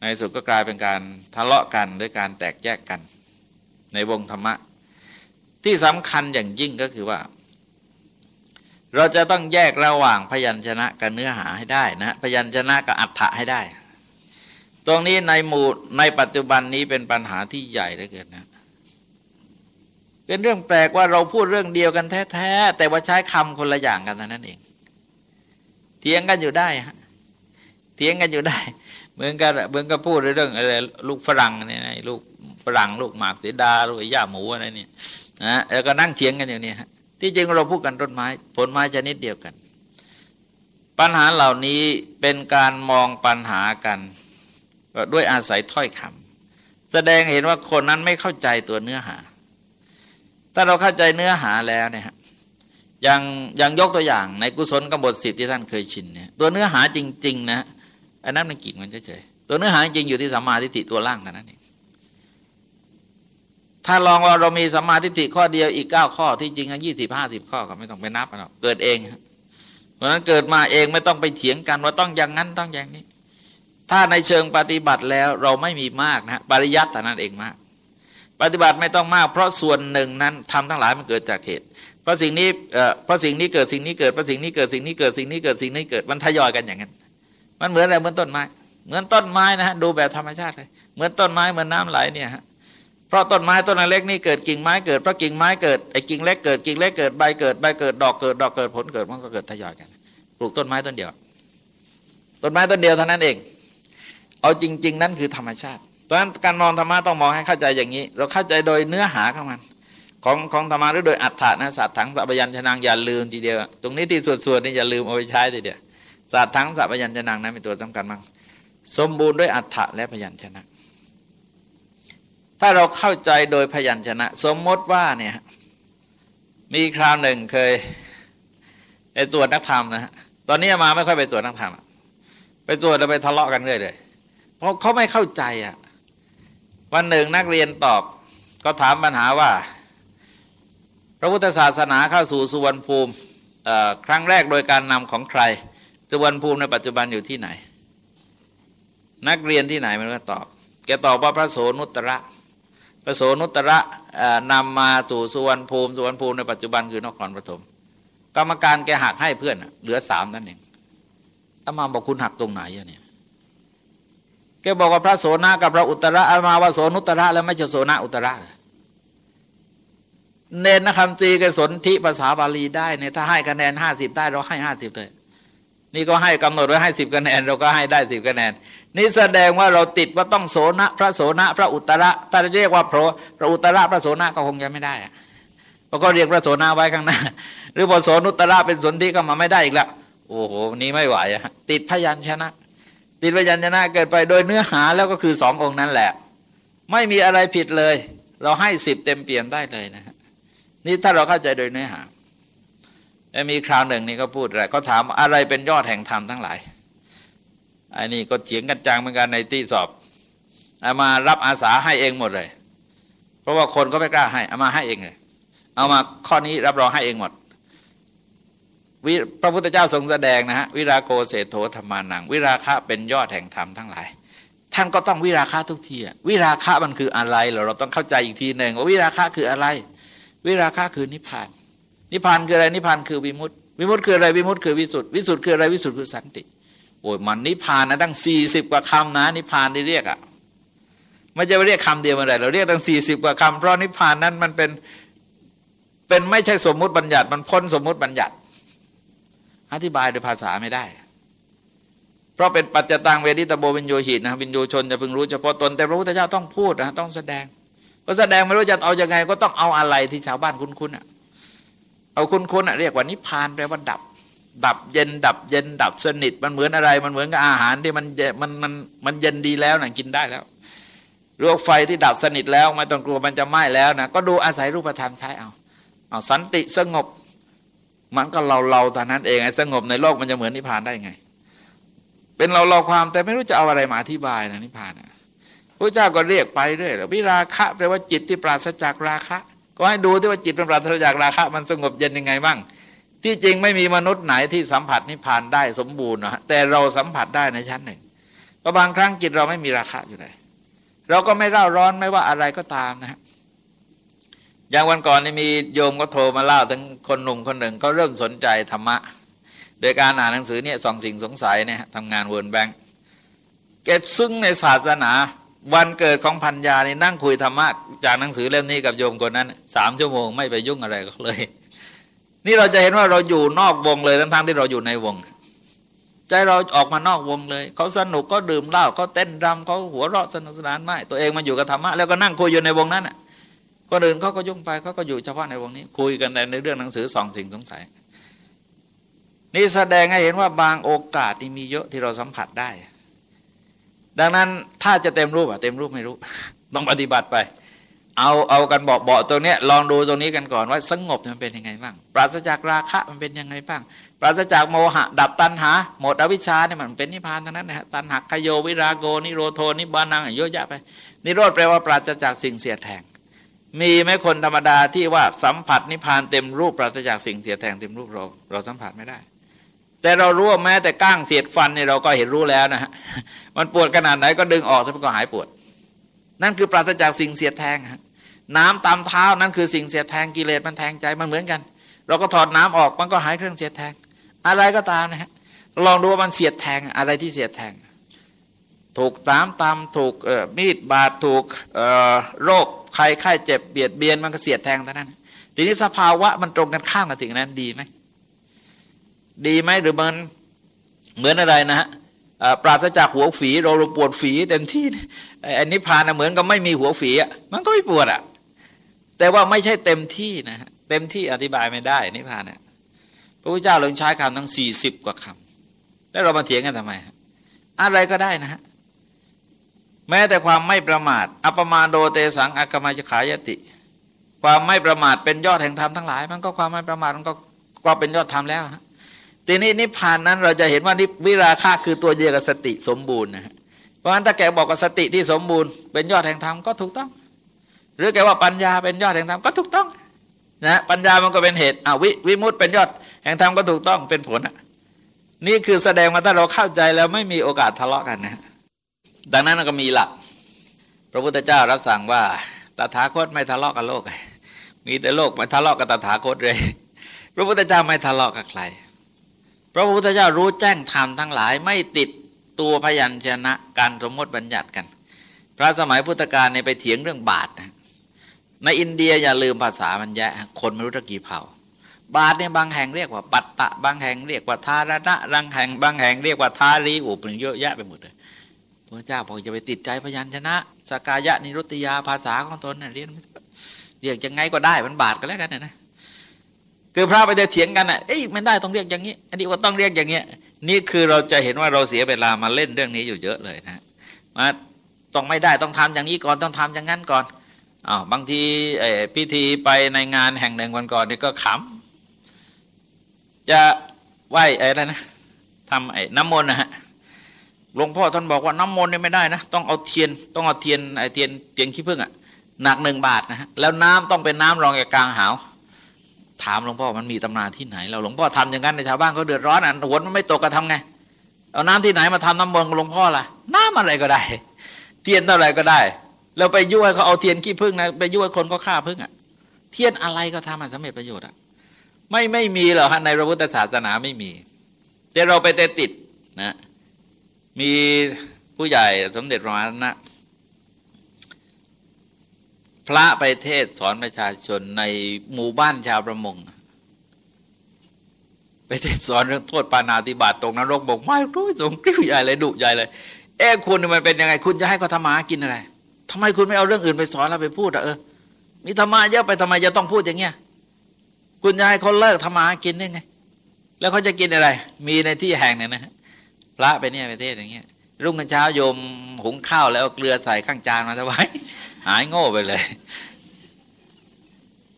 ในสุดก็กลายเป็นการทะเลาะกันด้วยการแตกแยกกัน ในวงธรรมะ ที่สำคัญอย่างยิ่งก็คือว่า เราจะต้องแยกระหว่างพยัญชนะกับเนื้อหาให้ได้นะพยัญชนะกับอัฏฐะให้ได้ ตรงนี้ในหมู่ในปัจจุบันนี้เป็นปัญหาที่ใหญ่เหลือเกินนะเป็นเรื่องแปลกว่าเราพูดเรื่องเดียวกันแท้ๆแต่ว่าใช้คำคนละอย่างกันนั่นเอง เถียงกันอยู่ได้ฮะเถียงกันอยู่ได้ เหมือนกันเหมือนกับพูดเรื่องอะไรลูกฝรั่งเนี่ยลูกฝรั่งลูกหมากเสดาลูกย่าหมูอะไรเนี่ยนะแล้วก็นั่งเถียงกันอย่างนี้ฮะ ที่จริงเราพูดกันต้นไม้ ผลไม้ชนิดเดียวกัน ปัญหาเหล่านี้เป็นการมองปัญหากันด้วยอาศัยถ้อยคำแสดงเห็นว่าคนนั้นไม่เข้าใจตัวเนื้อหา ถ้าเราเข้าใจเนื้อหาแล้วเนี่ยอย่างอย่างยกตัวอย่างในกุศลกบฏสิทธิ์ที่ท่านเคยชินเนี่ยตัวเนื้อหาจริง ๆ นะอันนั้นมันกิ่งมันเฉยๆตัวเนื้อหาจริงอยู่ที่สัมมาทิฏฐิตัวล่างกันนั่นเอง ถ้าลองว่าเรามีสัมมาทิฏฐิข้อเดียวอีกเก้าข้อที่จริงยี่สิบห้าสิบข้อก็ไม่ต้องไปนับหรอกเกิดเอง เพราะนั้นเกิดมาเองไม่ต้องไปเถียงกันว่าต้องอย่างนั้นต้องอย่างนี้ ถ้าในเชิงปฏิบัติแล้วเราไม่มีมากนะปริยัติแต่นั้นเองมาก ปฏิบัติไม่ต้องมาก เพราะส่วนหนึ่งนั้นทำทั้งหลายมันเกิดจากเหตุเพราะสิ่งนี้เพราะสิ่งนี้เกิดสิ่งนี้เกิดเพราะสิ่งนี้เกิดสิ่งนี้เกิดสิ่งนี้เกิดสิ่งนี้เกิดมันทยอยกันอย่างนั้นมันเหมือนอะไรเหมือนต้นไม้ เหมือนต้นไม้นะฮะดูแบบธรรมชาติเลยเหมือนต้นไม้เหมือนน้าไหลเนี่ยฮะ เพราะต้นไม้ต้นเล็กนี่เกิดกิ่งไม้เกิดเพราะกิ่งไม้เกิดไอ้กิ่งเล็กเกิดกิ่งเล็กเกิดใบเกิดใบเกิดดอกเกิดดอกเกิดผลเกิดมันก็เกิดทยอยกัน ปลูกต้นไม้ต้นเดียว ต้นไม้ต้นเดียวเท่านั้นเอง เอาจริง ๆ นั่นคือธรรมชาติเพราะฉะนั้นการมองธรรมะต้องมองให้เข้าใจอย่างนี้ เราเข้าใจโดยเนื้อหาของมันของของธรรมะหรือโดยอัฏฐานะศาสตร์ถังสัพยัญชนะอย่าลืมทีเดียว ตรงนี้ที่ส่วนๆนี่อย่าลืมเอาไปใช้ทีเดียวศาสตร์ถังสัพยัญชนะนั้นเป็นตัวสำคัญมากสมบูรณ์ด้วยอัฏฐะและพยัญชนะ ถ้าเราเข้าใจโดยพยัญชนะ สมมติว่าเนี่ยมีคราวหนึ่งเคยไปตรวจนักธรรมนะตอนนี้มาไม่ค่อยไปตรวจนักธรรมไปตรวจแล้วไปทะเลาะกันเรื่อยเลยเพราะเขาไม่เข้าใจอะ วันหนึ่งนักเรียนตอบ ก็ถามปัญหาว่า พระพุทธศาสนาเข้าสู่สุวรรณภูมิครั้งแรกโดยการนำของใคร สุวรรณภูมิในปัจจุบันอยู่ที่ไหน นักเรียนที่ไหนมันก็ตอบ แกตอบว่าพระโสนุตระ พระโสนุตระนำมาสู่สุวรรณภูมิสุวรรณภูมิในปัจจุบันคือนครปฐมกรรมการแกหักให้เพื่อนเหลือสามนั่นเองอามาบอกคุณหักตรงไหนเนี่ยแกบอกว่าพระโสนากับพระอุตระอามาว่าโสนุตระแล้วไม่ใช่โสนาอุตระเน้นนะคำจีกับสนธิภาษาบาลีได้เนี่ยถ้าให้คะแนนห้าสิบได้เราให้ห้าสิบเลย นี่ก็ให้กำหนดไว้ให้สิบคะแนนเราก็ให้ได้สิบคะแนน นี่แสดงว่าเราติดว่าต้องโสนะพระโสนะพระอุตระถ้าเรียกว่าพระพระอุตระพระโสนะก็คงจะไม่ได้อะเราก็เรียกพระโสนะไว้ข้างหน้า หรือพอโสนุตระเป็นสนธิก็มาไม่ได้อีกแล้วโอ้โหนี่ไม่ไหวอะติดพยัญชนะ ติดพยัญชนะเกิดไปโดยเนื้อหาแล้วก็คือสององค์นั้นแหละ ไม่มีอะไรผิดเลย เราให้สิบเต็มเปี่ยมได้เลยนะฮะนี่ถ้าเราเข้าใจโดยเนื้อหา มีคราวหนึ่งนี่ก็พูดอะไรก็ถามอะไรเป็นยอดแห่งธรรมทั้งหลายไอันนี้ก็เฉียงกันจังเหมือนกันในที่สอบเอามารับอาสาให้เองหมดเลย เพราะว่าคนก็ไม่กล้าให้เอามาให้เองเลยเอามาข้อนี้รับรองให้เองหมดพระพุทธเจ้าทรงแสดงนะฮะวิราโกเศโธธรรมานัง วิราคะเป็นยอดแห่งธรรมทั้งหลาย ท่านก็ต้องวิราคะทุกทีวิราคะมันคืออะไรเราเราต้องเข้าใจอีกทีหนึ่งว่าวิราคะคืออะไร วิราคะคือนิพพาน นิพพานคืออะไรนิพพานคือวิมุตติวิมุตติคืออะไรวิมุตติคือวิสุทธิวิสุทธิคืออะไรวิสุทธิคือสันติโอ้ยมันนิพพานนะตั้งสี่สิบกว่าคำนะ นิพพานที่เรียกอะ่ะไม่ใช่เรียกคำเดียวอะไรเราเรียกตั้งสี่สิบกว่าคำเพราะนิพพานนั้นมันเป็นเป็นไม่ใช่สมมุติบัญญัติ มันพ้นสมมุติบัญญัติ อธิบายโดยภาษาไม่ได้ เพราะเป็นปัจจตังเวดิตโบวินโยหิตนะวินโยชนจะพึงรู้เฉพาะตนแต่พระพุทธเจ้าต้องพูดนะต้องแสดงก็แสดงไม่รู้จะเอาอยัางไง ก็ต้องเอาอะไรที่ชาวบ้านคุ้นๆอะ เอาคุ้นๆอะเรียกว่านิพานแปลว่าดับ ดับเย็น ดับเย็น ดับสนิท มันเหมือนอะไร มันเหมือนกับอาหารที่มันมันมันมันเย็นดีแล้วนะกินได้แล้วรวกไฟที่ดับสนิทแล้วไม่ต้องกลัวมันจะไหม้แล้วนะก็ดูอาศัยรูปธรรมใช้เอาเอาสันติสงบ มันก็เราเราตอนนั้นเองไอ้สงบในโลกมันจะเหมือนนิพพานได้ไง เป็นเราเราความแต่ไม่รู้จะเอาอะไรมาอธิบายนะนิพพานพระเจ้าก็เรียกไปเรื่อยวิราคะแปลว่าจิตที่ปราศจากราคะ ก็ให้ดูที่ว่าจิตเป็นปราศจากราคะมันสงบเย็นยังไงบ้าง ที่จริงไม่มีมนุษย์ไหนที่สัมผัสนิพพานได้สมบูรณ์นะแต่เราสัมผัสได้ในชั้นหนึ่งก็บางครั้งจิตเราไม่มีราคะอยู่เลยเราก็ไม่เร่าร้อนไม่ว่าอะไรก็ตามนะฮะอย่างวันก่อนนี่มีโยมก็โทรมาเล่าถึงคนหนุ่มคนหนึ่งก็เริ่มสนใจธรรมะ โดยการอ่านหนังสือเนี่ยสองสิ่งสงสัยเนี่ยทำงาน World Bank เกตซึ่งในศาสนา วันเกิดของพัญญานี่นั่งคุยธรรมะจากหนังสือเล่มนี้กับโยมคนนั้นสามชั่วโมงไม่ไปยุ่งอะไรก็เลย นี่เราจะเห็นว่าเราอยู่นอกวงเลยทั้งๆที่เราอยู่ในวง ใจเราออกมานอกวงเลยเขาสนุกก็ดื่มเหล้าเขาเต้นรำเขาหัวเราะสนุกสนานไม่ตัวเองมาอยู่กับธรรมะแล้วก็นั่งคุยอยู่ในวงนั้นอะคนอื่นเขาก็ยุ่งไปเขาก็อยู่เฉพาะในวงนี้ คุยกันในเรื่องหนังสือสองสิ่งสงสัย นี่แสดงให้เห็นว่าบางโอกาสที่มีเยอะที่เราสัมผัสได้ ดังนั้นถ้าจะเต็มรูปอะเต็มรูปไม่รู้ ต้องปฏิบัติไป เอาเอากันบอกบอกตรงนี้ลองดูตรงนี้กันก่อนว่าสงบมันเป็นยังไงบ้าง ปราศจากราคะมันเป็นยังไงบ้าง ปราศจากโมหะ ดับตัณหา หมดอวิชชาเนี่ยมันเป็นนิพพานทั้งนั้นนะฮะตัณหาขโยวิราโกนิโรโทนิบานังเยอะแยะไป นิโรธแปลว่าปราศจากสิ่งเสียแทงมีไหมคนธรรมดาที่ว่าสัมผัสนิพพานเต็มรูปปราศจากสิ่งเสียแทงเต็มรูปเราเราสัมผัสไม่ได้ แต่เรารู้ว่าแม้แต่ก้างเสียดฟันเนี่ยเราก็เห็นรู้แล้วนะฮะมันปวดขนาดไหนก็ดึงออกแล้วมันก็หายปวด นั่นคือปราศจากสิ่งเสียดแทงฮะน้ำตามเท้านั่นคือสิ่งเสียดแทงกิเลสมันแทงใจมันเหมือนกัน เราก็ถอดน้ำออกมันก็หายเครื่องเสียดแทง อะไรก็ตามนะฮะลองดูว่ามันเสียดแทงอะไรที่เสียดแทง ถูกตามตามถูกมีดบาดถูกโรคใครไข้เจ็บเบียดเบียนมันก็เสียดแทงเท่านั้น ทีนี้สภาวะมันตรงกันข้ามกับสิ่งนั้นดีไหม ดีไหมหรือมันเหมือนอะไรนะฮะปราศจากหัวฝีเราปวดฝีเต็มที่อันนี้ผ่านเหมือนกับไม่มีหัวฝีอะมันก็ไม่ปวดอะแต่ว่าไม่ใช่เต็มที่นะฮะเต็มที่อธิบายไม่ได้นิพพานเนี่ยพระพุทธเจ้าลงใช้คำทั้งสี่สิบกว่าคำแล้วเรามาเถียงกันทำไม อะไรก็ได้นะฮะแม้แต่ความไม่ประมาทอัปมาโดเตสังอากมาจขายติ ความไม่ประมาทเป็นยอดแห่งธรรมทั้งหลาย มันก็ความไม่ประมาทมันก็ก็เป็นยอดธรรมแล้วฮะ ทีนี้นิพพานนั้นเราจะเห็นว่านิวิราคะคือตัวเดียวกับสติสมบูรณ์นะเพราะฉะนั้นถ้าแกบอกว่าสติที่สมบูรณ์เป็นยอดแห่งธรรมก็ถูกต้อง หรือแกว่าปัญญาเป็นยอดแห่งธรรมก็ถูกต้องนะปัญญามันก็เป็นเหตุอ่าวิวิมุตเป็นยอดแห่งธรรมก็ถูกต้องเป็นผลนี่คือแสดงมาถ้าเราเข้าใจแล้วไม่มีโอกาสทะเลาะกันนะดังนั้นก็มีหลัก พระพุทธเจ้ารับสั่งว่าตถาคตไม่ทะเลาะกับโลก มีแต่โลกมาทะเลาะกับตถาคตเลย พระพุทธเจ้าไม่ทะเลาะกับใคร พระพุทธเจ้ารู้แจ้งธรรมทั้งหลายไม่ติดตัวพยัญชนะการสมมติบัญญัติกัน พระสมัยพุทธกาลเนี่ยไปเถียงเรื่องบาทนะในอินเดียอย่าลืมภาษามันแยะคนไม่รู้ตะกี่เผ่า บาทเนี่ยบางแห่งเรียกว่าปัตตะ บางแห่งเรียกว่าทารณะบางแห่งบางแห่งเรียกว่าทารีโอ้เป็นเยอะแยะไปหมดเลยพระเจ้าบอกจะไปติดใจพยัญชนะสกายะนิรุตติยาภาษาของตนเรียนเรียกยังไงก็ได้มันบาทก็แล้วกันนะ คือพระไปเถียงกันอะเอ้ยมันได้ต้องเรียกอย่างนี้ อันนี้ว่าต้องเรียกอย่างเงี้ยนี่คือเราจะเห็นว่าเราเสียเวลามาเล่นเรื่องนี้อยู่เยอะเลยนะมาต้องไม่ได้ต้องทำอย่างนี้ก่อนต้องทำอย่างนั้นก่อนอ้าวบางทีพิธีไปในงานแห่งหนึ่งวันก่อนนี่ก็ขำจะไหวอะไรนะทำไอ้น้ำมนต์นะฮะหลวงพ่อท่านบอกว่าน้ำมนต์นี่ไม่ได้นะต้องเอาเทียนต้องเอาเทียนไอ้เทียนเทียนขี้ผึ้งอะหนักหนึ่งบาทนะฮะแล้วน้ำต้องเป็นน้ำรองจากกลางหาว ถามหลวงพ่อมันมีตำนานที่ไหน เราหลวงพ่อทำอย่างนั้นในชาวบ้านเขาเดือดร้อนอะฝนมันไม่ตกก็ทำไง เอาน้ำที่ไหนมาทำน้ำมนต์หลวงพ่อล่ะ น้ำอะไรก็ได้ เทียนเท่าไรก็ได้ เราไปยุ่ยเขาเอาเทียนขี้พึ่งนะไปยุ่ยคนก็ฆ่าพึ่งอะ เทียนอะไรก็ทำมันสำเร็จประโยชน์อะไม่ไม่มีหรอกในพระพุทธศาสนาไม่มีแต่เราไปแต่ติดนะมีผู้ใหญ่สมเด็จพระนะ พระไปเทศสอนประชาชนในหมู่บ้านชาวประมง ไปเทศสอนเรื่องโทษปานาติบาตตรงนรกบอกไม่รู้สงกริ้วใหญ่เลยดุใหญ่เลย เอ๊คุณมันเป็นยังไง คุณจะให้เขาทำมากินอะไรทำไมคุณไม่เอาเรื่องอื่นไปสอนแล้วไปพูดอะเออมีธรรมะเยอะไปทำไมจะต้องพูดอย่างเงี้ยคุณจะให้เขาเลิกทำมากินได้ไง แล้วเขาจะกินอะไร มีในที่แห่งเนี่ยนะพระไปเนี่ยไปเทศอย่างเงี้ย รุ่งกันเช้าโยมหุงข้าวแล้วเกลือใส่ข้างจานมาถวายหายโง่ไปเลย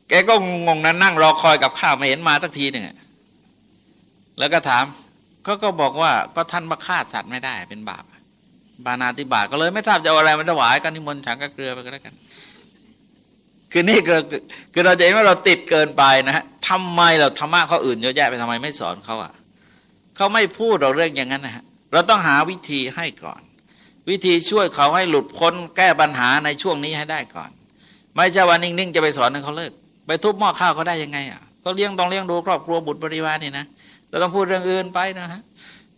แกก็งงนั้นนั่งรอคอยกับข้าวไม่เห็นมาสักทีหนึ่งแล้วก็ถามเขาก็บอกว่าก็ท่านมาฆ่าสัตว์ไม่ได้เป็นบาปบานาติบาก็เลยไม่ทราบจะอะไรมันถวายกันนิมนต์ฉันก็เกลือไปก็แล้วกัน คือนี่คือคือเราจะเห็นว่าเราติดเกินไปนะฮะทำไมเราธรรมะเขาอื่นเยอะแยะไปทำไมไม่สอนเขาอะเขาไม่พูดเราเรื่องอย่างนั้นนะฮะ เราต้องหาวิธีให้ก่อน วิธีช่วยเขาให้หลุดพ้นแก้ปัญหาในช่วงนี้ให้ได้ก่อน ไม่ใช่ว่านิ่งๆจะไปสอนให้เขาเลิก ไปทุบหม้อข้าวเขาได้ยังไงอะก็เลี้ยงต้องเลี้ยงดูครอบครัวบุตรบริวารนี่นะเราต้องพูดเรื่องอื่นไปนะฮะ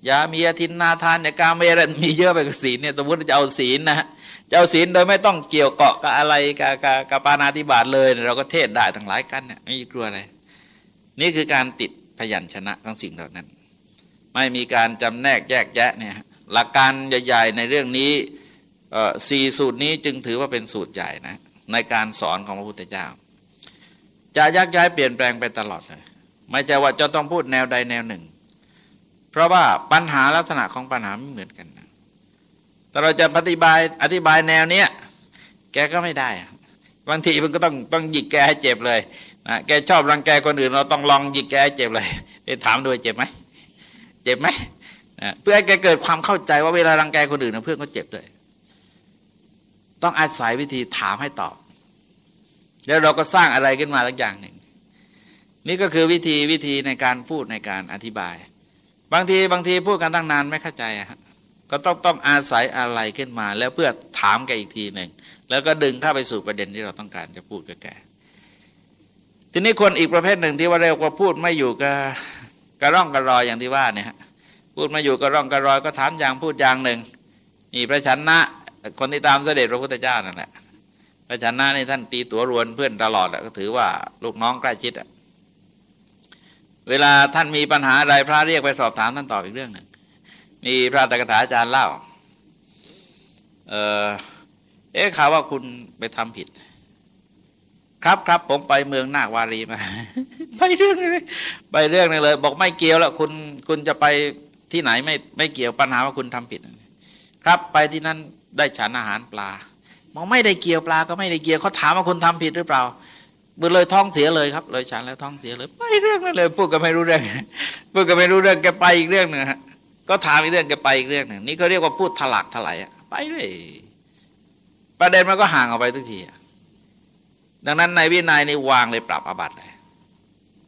อย่ามีอทินนาทานเนี่ยกาเมรมีเยอะไปกับศีลเนี่ยสมมติจะเอาศีลนะฮะจะเอาศีลโดยไม่ต้องเกี่ยวเกาะกับอะไรกับกับกับปานาธิบาตเลยเราก็เทศได้ทั้งหลายกันเนี่ยไม่กลัวอะไรนี่คือการติดพยัญชนะของสิ่งเหล่านั้น ไม่มีการจำแนกแยกแยะเนี่ยหลักการใหญ่ ๆ ในเรื่องนี้สี่สูตรนี้จึงถือว่าเป็นสูตรใหญ่นะในการสอนของพระพุทธเจ้า จะยักย้ายเปลี่ยนแปลงไปตลอดเลยไม่ใช่ว่าจะต้องพูดแนวใดแนวหนึ่ง เพราะว่าปัญหาลักษณะของปัญหาไม่เหมือนกันแต่เราจะปฏิบายอธิบายแนวเนี้ยแกก็ไม่ได้บางทีมันก็ต้องต้องหยิกแกให้เจ็บเลยนะแกชอบรังแกคนอื่น เราต้องลองหยิกแกให้เจ็บเลยไปถามด้วยเจ็บไหม เจ็บไหมนะเพื่อให้แกเกิดความเข้าใจว่าเวลารังแกคนอื่นนะเพื่อนก็เจ็บด้วยต้องอาศัยวิธีถามให้ตอบ แล้วเราก็สร้างอะไรขึ้นมาสักอย่างหนึ่ง นี่ก็คือวิธีวิธีในการพูดในการอธิบาย บางทีบางทีพูดกันตั้งนานไม่เข้าใจอะก็ต้องต้องอาศัยอะไรขึ้นมา แล้วเพื่อถามแกอีกทีหนึ่งแล้วก็ดึงเข้าไปสู่ประเด็นที่เราต้องการจะพูดกับแกทีนี้คนอีกประเภทหนึ่งที่ว่าเรียกว่าพูดไม่อยู่กับ ระร่องกระรอยอย่างที่ว่าเนี่ยพูดมาอยู่กระร่องกระรอยก็ถามอย่างพูดอย่างหนึ่งนี่พระชนะ คนที่ตามเสด็จพระพุทธเจ้านั่นแหละพระชนะนี่ท่านตีตัวรวนเพื่อนตลอดก็ถือว่าลูกน้องใกล้ชิดอะเวลาท่านมีปัญหาอะไรพระเรียกไปสอบถามท่านตอบอีกเรื่องหนึ่งมีพระตกถาอาจารย์เล่า เออเอ๊ะข่าวว่าคุณไปทำผิด ครับครับผมไปเมืองนาควารีมา ไปเรื่องนึงไปเรื่องนึงเลย บอกไม่เกี่ยวแล้วคุณคุณจะไปที่ไหนไม่ไม่เกี่ยวปัญหาว่าคุณทำผิด ครับไปที่นั่นได้ฉันอาหารปลาบอกไม่ได้เกี่ยวปลาก็ไม่ได้เกี่ยวเขาถามว่าคุณทำผิดหรือเปล่ามือเลยท้องเสียเลยครับ เลยฉันแล้วท้องเสียเลยไปเรื่องนั้นเลยพูดก็ไม่รู้เรื่องพูดก็ไม่รู้เรื่องแกไปอีกเรื่องหนึ่งฮะก็ถามอีกเรื่องแกไปอีกเรื่องหนึ่งนี่เขาเรียกว่าพูดถลักถลายไปเลยประเด็นมันก็ห่างออกไปทุกที ดังนั้นในวินัยนี่วางเลยปรับอาบัติเลย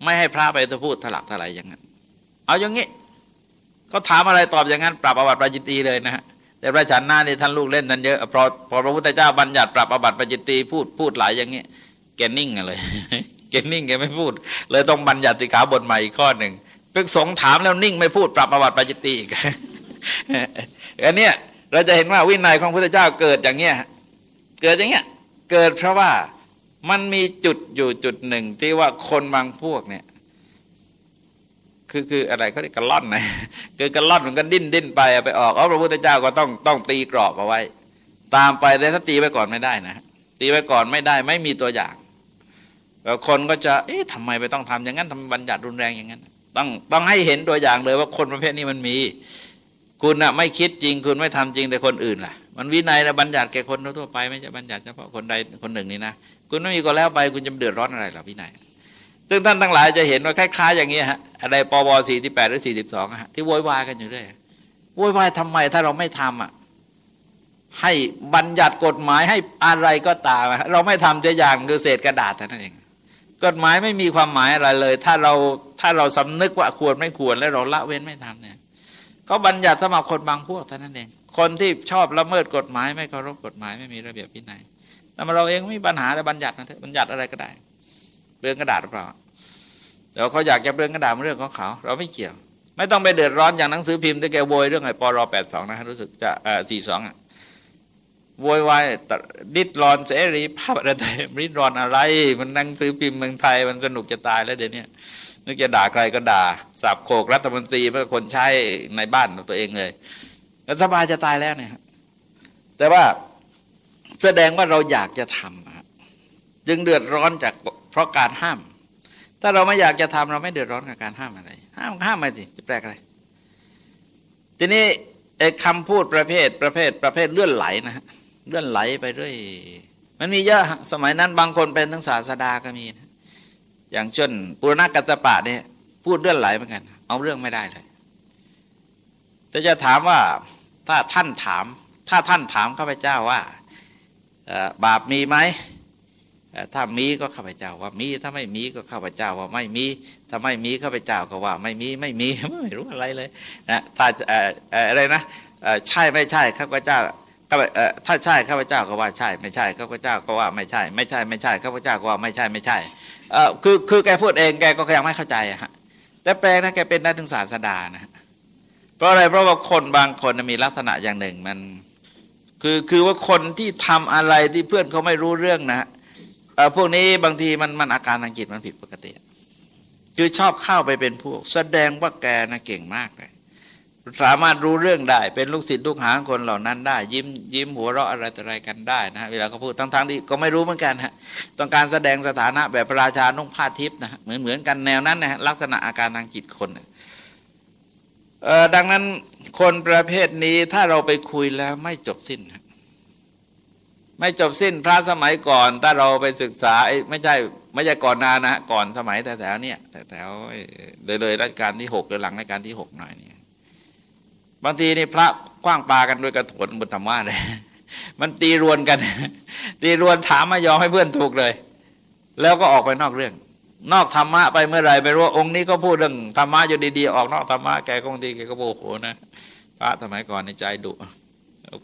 ไม่ให้พระไปจะพูดถลักถลายอย่างนั้น เอาอย่างงี้เขาถามอะไรตอบอย่างนั้น ปรับอาบัติปราจิตีเลยนะฮะแต่พระฉันหน้านี่ท่านลูกเล่นท่านเยอะพอพอพระพุทธเจ้าบัญญัติปรับอาบัติปราจิตีพูดพูดหลายอย่างนี้แกนิ่งเลยแกนิ่งแกไม่พูด เลยต้องบัญญัติสิขาบทใหม่อีกข้อหนึ่งเพิ่งสงถามแล้วนิ่งไม่พูดปรับประวัติปัจจิตีอีกอันเนี้ยเราจะเห็นว่าวินัยของพระพุทธเจ้าเกิดอย่างเงี้ยเกิดอย่างเงี้ยเกิดเพราะว่า มันมีจุดอยู่จุดหนึ่ง ที่ว่าคนบางพวกเนี่ย คือคืออะไรเขาเรียกกระล่อนนะคือกระล่อนมันก็ดิ้นดิ้นไปไปออกอ๋อพระพุทธเจ้าก็ต้องต้องตีกรอบเอาไว้ ตามไปแต่ถ้าตีไปก่อนไม่ได้นะตีไปก่อนไม่ได้ไม่มีตัวอย่างคนก็จะ เอ๊ะทำไมไปต้องทำอย่างนั้นทำบัญญัติรุนแรงอย่างนั้น ต้องต้องให้เห็นตัวอย่างเลยว่าคนประเภทนี้มันมี คุณอะไม่คิดจริง คุณไม่ทำจริงแต่คนอื่นล่ะ มันวินัยและบัญญัติแก่คนทั่วไป ไม่ใช่บัญญัติเฉพาะคนใดคนหนึ่งนี่นะ คุณไม่มีก็แล้วไปคุณจะเดือดร้อนอะไรหรอวินัยซึ่งท่านทั้งหลายจะเห็นว่าคล้ายๆอย่างนี้ฮะอะไรปวสี่ที่แปดหรือสี่สิบสองฮะที่โวยวายกันอยู่เรื่อยโวยวายทำไมถ้าเราไม่ทำอะให้บัญญัติกฎหมายให้อะไรก็ตามเราไม่ทำจะอย่างคือเศษกระดาษเท่านั้นเอง กฎหมายไม่มีความหมายอะไรเลย ถ้าเราถ้าเราสำนึกว่าควรไม่ควรแล้วเราละเว้นไม่ทำเนี่ยก็บัญญัติสำหรับคนบางพวกเท่านั้นเอง คนที่ชอบละเมิดกฎหมาย ไม่เคารพกฎหมายไม่มีระเบียบวินัย แต่เราเองไม่มีปัญหาแต่บัญญัตินะบัญญัติอะไรก็ได้เรื่องกระดาษหรือเปล่าแต่เขาอยากจะเรื่องกระดาษเรื่องของเขา เราไม่เกี่ยว ไม่ต้องไปเดือดร้อนอย่างหนังสือพิมพ์ที่แกโวยเรื่องไอ้ปรแปดสองนะรู้สึกจะเอ่อสี่สองอะโวยวายดิดรอนเสรีภาพอะไรริดรอนอะไร มันหนังสือพิมพ์เมืองไทยมันสนุกจะตายแล้วเดี๋ยวนี้นึกจะด่าใครก็ด่าสับโขกรัฐมนตรีเมื่อคนใช้ในบ้านตัวเองเลยแล้วสบายจะตายแล้วเนี่ยแต่ว่า แสดงว่าเราอยากจะทำจึงเดือดร้อนจากเพราะการห้าม ถ้าเราไม่อยากจะทำเราไม่เดือดร้อนกับการห้ามอะไร ห้ามห้ามมาสิจะแปลกอะไร ทีนี้คำพูดประเภทประเภทประเภทเลื่อนไหลนะฮะเลื่อนไหลไปเรื่อยมันมีเยอะสมัยนั้นบางคนเป็นทั้งศาสดาก็มีนะอย่างเช่นปุรณกัจจปะเนี่ยพูดเลื่อนไหลเหมือนกัน เอาเรื่องไม่ได้เลยจะจะถามว่าถ้าท่านถาม ถ้าท่านถามข้าพเจ้าว่า บาปมีไหมถ้ามีก็ข้าพเจ้าว่ามี ถ้าไม่มีก็ข้าพเจ้าว่าไม่มี ถ้าไม่มีข้าพเจ้าก็ว่าไม่มีไม่มีไม่รู้อะไรเลยนะถ้าอะไรนะใช่ไม่ใช่ข้าพเจ้าถ้าใช่ข้าพเจ้าก็ว่าใช่ ไม่ใช่ข้าพเจ้าก็ว่าไม่ใช่ ไม่ใช่ไม่ใช่ข้าพเจ้าก็ว่าไม่ใช่ไม่ใช่คือคือแกพูดเองแกก็ยังไม่เข้าใจอะฮะแต่แปลนะแกเป็นได้ถึงศาสดานะเพราะอะไรเพราะว่าคนบางคนมีลักษณะอย่างหนึ่งมัน คือคือว่าคนที่ทำอะไรที่เพื่อนเขาไม่รู้เรื่องนะพวกนี้บางทีมันมันอาการทางจิตมันผิดปกติ คือชอบเข้าไปเป็นพวก แสดงว่าแกนะเก่งมากเลยสามารถรู้เรื่องได้ เป็นลูกศิษย์ลูกหาคนเหล่านั้นได้ ยิ้มยิ้มหัวเราะอะไรต่ออะไรกันได้นะ เวลาเขาพูดทั้งๆที่ก็ไม่รู้เหมือนกันฮะต้องการแสดงสถานะแบบประราชานุ่งผ้าทิพย์นะเหมือนเหมือนกันแนวนั้นนะลักษณะอาการทางจิตคน ดังนั้นคนประเภทนี้ถ้าเราไปคุยแล้วไม่จบสิ้น ไม่จบสิ้นพระสมัยก่อน ถ้าเราไปศึกษาไม่ใช่ไม่ใช่ก่อนนานนะก่อนสมัยแต่แถวเนี่ยแต่แถวเลยเลยรัชกาลที่หกหรือหลังรัชกาลที่หกหน่อยเนี่ยบางทีนี่พระกว้างปากันด้วยกระถนบนธรรมะเลยมันตีรวนกัน ตีรวนถามมายอมให้เพื่อนถูกเลย แล้วก็ออกไปนอกเรื่อง นอกธรรมะไปเมื่อไรไปรู้องค์นี้ก็พูดเรื่องธรรมะอยู่ดีๆออกนอกธรรมะแกก็บางทีแกก็โมโหนะพระสมัยก่อนในใจดุ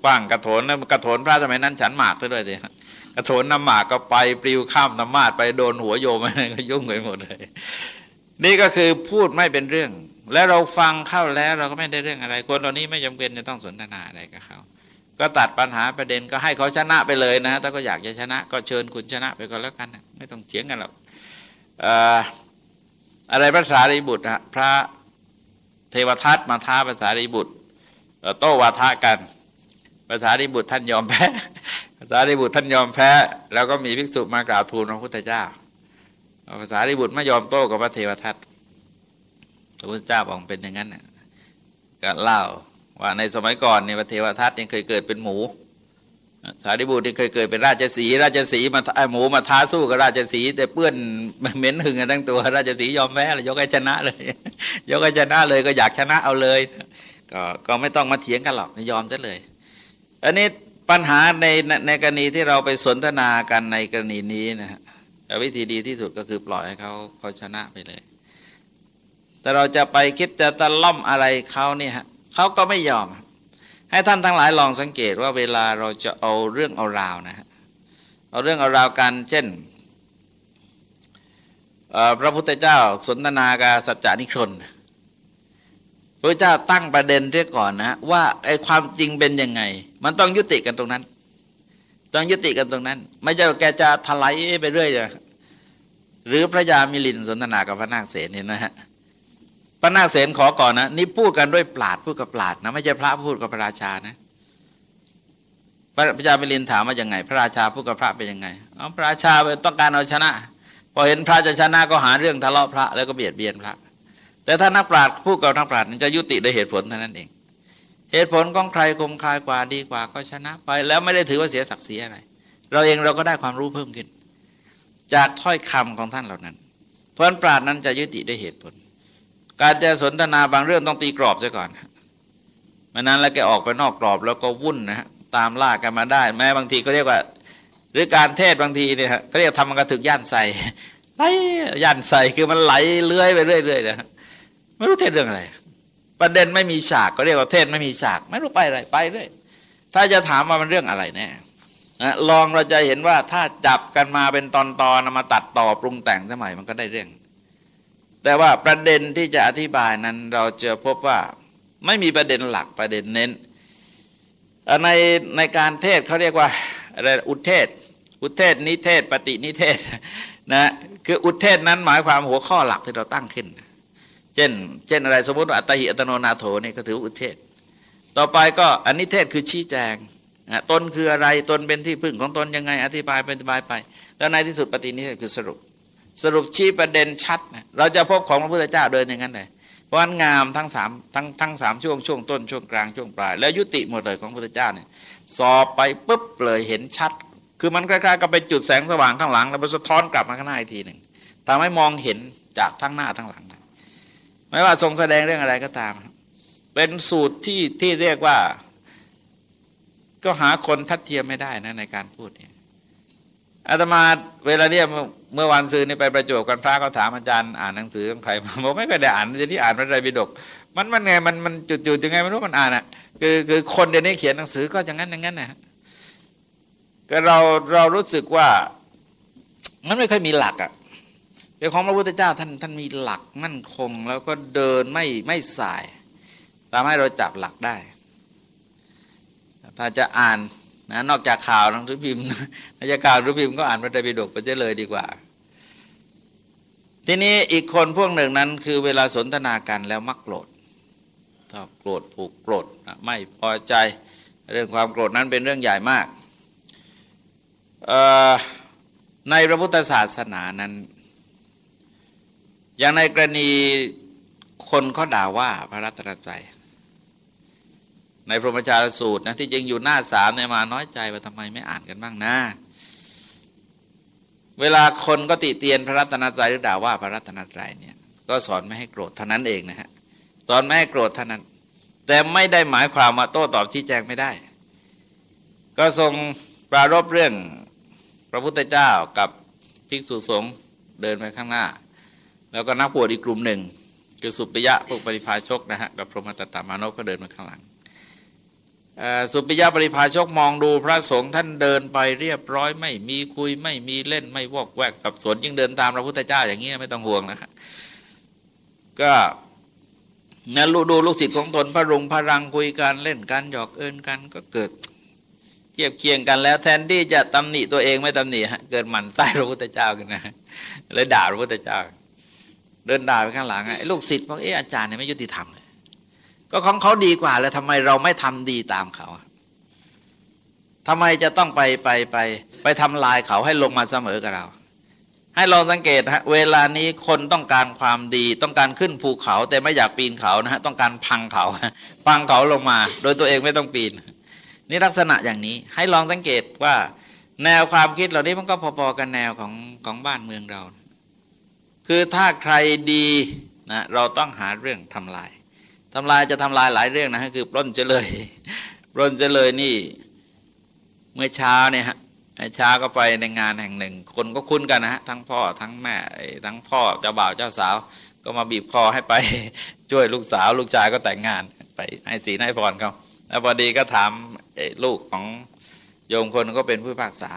กว้างกระโถนแล้วกระโถนพระสมัยนั้นฉันหมากด้วยสิกระโถนน้ำหมากก็ไปปลิวข้ามธรรมาไปโดนหัวโยมอะไรก็ยุ่งไปหมดเลย นี่ก็คือพูดไม่เป็นเรื่อง แล้วเราฟังเข้าแล้วเราก็ไม่ได้เรื่องอะไร คนเหล่านี้ไม่จำเป็นจะต้องสนทนาอะไรกับเขาก็ตัดปัญหาประเด็นก็ให้เขาชนะไปเลยนะ ถ้าก็อยากจะชนะ ก็เชิญคุณชนะไปก่อนแล้วกัน ไม่ต้องเถียงกันหรอก อะไรพระสารีบุตรพระเทวทัตมาท้าภาษารีบุตรโต้วาทะกันภาษาริบุตรท่านยอมแพ้ภาษาริบุตรท่านยอมแพ้ แล้วก็มีภิกษุมากราบทูลพระพุทธเจ้าภาษาริบุตรไม่ยอมโต้กับพระเทวทัตพระพุทธเจ้าบอกเป็นอย่างนั้นก็เล่าว่าในสมัยก่อนเนี่ยพระเทวทัตยังเคยเกิดเป็นหมู สารีบุตรนี่เคยเกิดเป็นราชสีราชสีมาไอหมูมาท้าสู้กับราชสีแต่เปื้อนเหม็นหึงกันทั้งตัว ราชสียอมแพ้เลยยกให้ชนะเลย ยกให้ชนะเลยก็อยากชนะเอาเลย ก็ก็ไม่ต้องมาเถียงกันหรอกยอมซะเลย อันนี้ปัญหาในในกรณีที่เราไปสนทนากันในกรณีนี้นะฮะวิธีดีที่สุดก็คือปล่อยให้เขาเขาชนะไปเลย แต่เราจะไปคิดจะตะล่อมอะไรเขาเนี่ยฮะเขาก็ไม่ยอม ให้ท่านทั้งหลายลองสังเกตว่าเวลาเราจะเอาเรื่องเอาราวนะฮะเอาเรื่องเอาราวกันเช่นพระพุทธเจ้าสนทนากับสัจจานิครนพระเจ้าตั้งประเด็นเรียก่อนนะว่าไอ้ความจริงเป็นยังไง มันต้องยุติกันตรงนั้น ต้องยุติกันตรงนั้น ไม่ใช่แกจะถลายไปเรื่อยเลยหรือพระยามิลินสนทนากับพระนาคเสนเนี่ยนะฮะ พระนาคเสนขอก่อนนะนี่พูดกันด้วยปราดพูดกับปราดนะไม่ใช่พระพูดกับพระราชานะพระยามิลินถามว่ายังไง พระราชาพูดกับพระเป็นยังไงเอาพระราชาต้องการเอาชนะ พอเห็นพระจะชนะก็หาเรื่องทะเลาะพระแล้วก็เบียดเบียนพระ แต่ถ้านักปราชญ์พูดกับนักปราชญ์จะยุติด้วยเหตุผลเท่านั้นเอง เหตุผลของใครคมคายกว่าดีกว่าก็ชนะไป แล้วไม่ได้ถือว่าเสียศักดิ์ศรีอะไร เราเองเราก็ได้ความรู้เพิ่มขึ้น จากถ้อยคำของท่านเหล่านั้นเพราะปราชญ์นั้นจะยุติด้วยเหตุผล การจะสนทนาบางเรื่องต้องตีกรอบซะก่อนมันนั้นแล้วแกออกไปนอกกรอบแล้วก็วุ่นนะฮะตามล่ากันมาได้ แม้บางทีก็เรียกว่า หรือการเทศบางทีเนี่ยเขาเรียกทำมันกระถึกย่านใส่ไหลย่านใส่คือมันไหลเลื้อยไปเรื่อยๆนะไม่รู้เทศเรื่องอะไร ประเด็นไม่มีฉากก็เรียกว่าเทศไม่มีฉาก ไม่รู้ไปอะไรไปเรื่อยถ้าจะถามว่ามันเรื่องอะไรแน่ลองเราจะเห็นว่าถ้าจับกันมาเป็นตอนๆนมาตัดต่อปรุงแต่งสมัยมันก็ได้เรื่อง แต่ว่าประเด็นที่จะอธิบายนั้นเราเจอพบว่าไม่มีประเด็นหลักประเด็นเน้น ในในการเทศเขาเรียกว่าอะไรอุเทศ อุเทศนิเทศ ปฏินิเทศนะคืออุเทศนั้นหมายความหัวข้อหลักที่เราตั้งขึ้น เช่น เช่นอะไรสมมติว่าอัตหิอัตโนนาโถนี่ก็ถืออุเทศ ต่อไปก็อันนิเทศคือชี้แจงตนคืออะไรตนเป็นที่พึ่งของตนยังไงอธิบายไปอธิบายไป แล้วในที่สุดปฏินิเทศคือสรุป สรุปชี้ประเด็นชัดนะเราจะพบของพระพุทธเจ้าเดินอย่างนั้นเลยเพราะงามทั้งสามทั้งทั้งสามช่วงช่วงต้นช่วงกลางช่วงปลาย แล้วยุติหมดเลยของพระพุทธเจ้าเนี่ยสอบไปปุ๊บเลยเห็นชัด คือมันคล้ายๆกับไปจุดแสงสว่างข้างหลัง แล้วมันสะท้อนกลับมาข้างหน้าอีกทีหนึ่งทำให้มองเห็นจากทั้งหน้าทั้งหลังไม่ว่าทรงแสดงเรื่องอะไรก็ตาม เป็นสูตรที่ที่เรียกว่าก็หาคนทัดเทียมไม่ได้นะในการพูดเนี่ยอาตมาเวลาเนี่ย เมื่อวันซื้อนี่ไปประจวบกันพระก็ถามอาจารย์อ่านหนังสือของใครบอกไม่เคยได้อ่านจะนี่อ่านพระไตรปิฎกมันมันไงมันมันจุดๆยังไงไม่รู้มันอ่านอะคือคือคนเดี๋ยวนี้เขียนหนังสือก็อย่างนั้นอย่างนั้นนะก็เราเรารู้สึกว่ามันไม่ค่อยมีหลักอะเรื่องของพระพุทธเจ้าท่านท่านมีหลักมั่นคง แล้วก็เดินไม่ไม่สายทำให้เราจับหลักได้ ถ้าจะอ่านนะนอกจากข่าวหนังสือพิมพ์นอกจากข่าวหนังสือพิมพ์ก็อ่านพระไตรปิฎกไปเจเลยดีกว่า ทีนี้อีกคนพวกหนึ่งนั้น คือเวลาสนทนากันแล้วมักโกรธถ้าโกรธผูกโกรธไม่พอใจเรื่องความโกรธนั้นเป็นเรื่องใหญ่มากในพระพุทธศาสนานั้น อย่างในกรณีคนเขาด่าว่าพระรัตนตรัยในพระมจาสูตรนะที่จริงอยู่หน้าสามเนี่ยมาน้อยใจว่าทำไมไม่อ่านกันบ้างนะ เวลาคนก็ติเตียนพระรัตนตรัยหรือด่าว่าพระรัตนตรัยเนี่ยก็สอนไม่ให้โกรธเท่านั้นเองนะฮะสอนไม่ให้โกรธเท่านั้น แต่ไม่ได้หมายความว่าโต้ตอบชี้แจงไม่ได้ ก็ทรงปรารบเรื่องพระพุทธเจ้ากับภิกษุสงฆ์เดินไปข้างหน้า แล้วก็นักบวชอีกกลุ่มหนึ่งคือสุปยะพวกปริพาชกนะฮะกับพรหมตตามานพก็เดินมาข้างหลัง สุปิยะปริพาชกมองดูพระสงฆ์ท่านเดินไปเรียบร้อย ไม่มีคุยไม่มีเล่นไม่วอกแวกสับสนยิ่งเดินตามพระพุทธเจ้าอย่างนี้ไม่ต้องห่วงนะครับก็นะลูดูลูกศิษย์ของตนพระรงพระรังคุยกันเล่นกันหยอกเอินกันก็เกิดเทียบเคียงกันแล้วแทนที่จะตำหนิตัวเองไม่ตำหนิฮะเกิดหมันไส้พระพุทธเจ้ากันนะเลยด่าพระพุทธเจ้า เดินด่าไปข้างหลังไอ้ลูกศิษย์บอกเอออาจารย์เนี่ยไม่ยุติธรรมเลย ก็ของเขาดีกว่า แล้วทำไมเราไม่ทำดีตามเขาทำไมจะต้องไปไปไป ไปทำลายเขาให้ลงมาเสมอกับเรา ให้ลองสังเกตฮะเวลานี้คนต้องการความดีต้องการขึ้นภูเขา แต่ไม่อยากปีนเขานะฮะต้องการพังเขาพังเขาลงมา โดยตัวเองไม่ต้องปีน นี่ลักษณะอย่างนี้ ให้ลองสังเกตว่า แนวความคิดเหล่านี้มันก็พอๆกันแนวของของบ้านเมืองเรา คือถ้าใครดีนะเราต้องหาเรื่องทำลาย ทำลายจะทำลายหลายเรื่องนะฮะคือปล้นเจเลยปล้นเจเลยนี่ เมื่อเช้าเนี่ยฮะเช้าก็ไปในงานแห่งหนึ่ง คนก็คุ้นกันนะฮะทั้งพ่อทั้งแม่ ทั้งพ่อเจ้าบ่าวเจ้าสาว ก็มาบีบคอให้ไปช่วยลูกสาว ลูกชายก็แต่งงาน ไปให้สีให้พรเขาแล้วพอดีก็ถามลูกของโยมคนก็เป็นผู้พักษา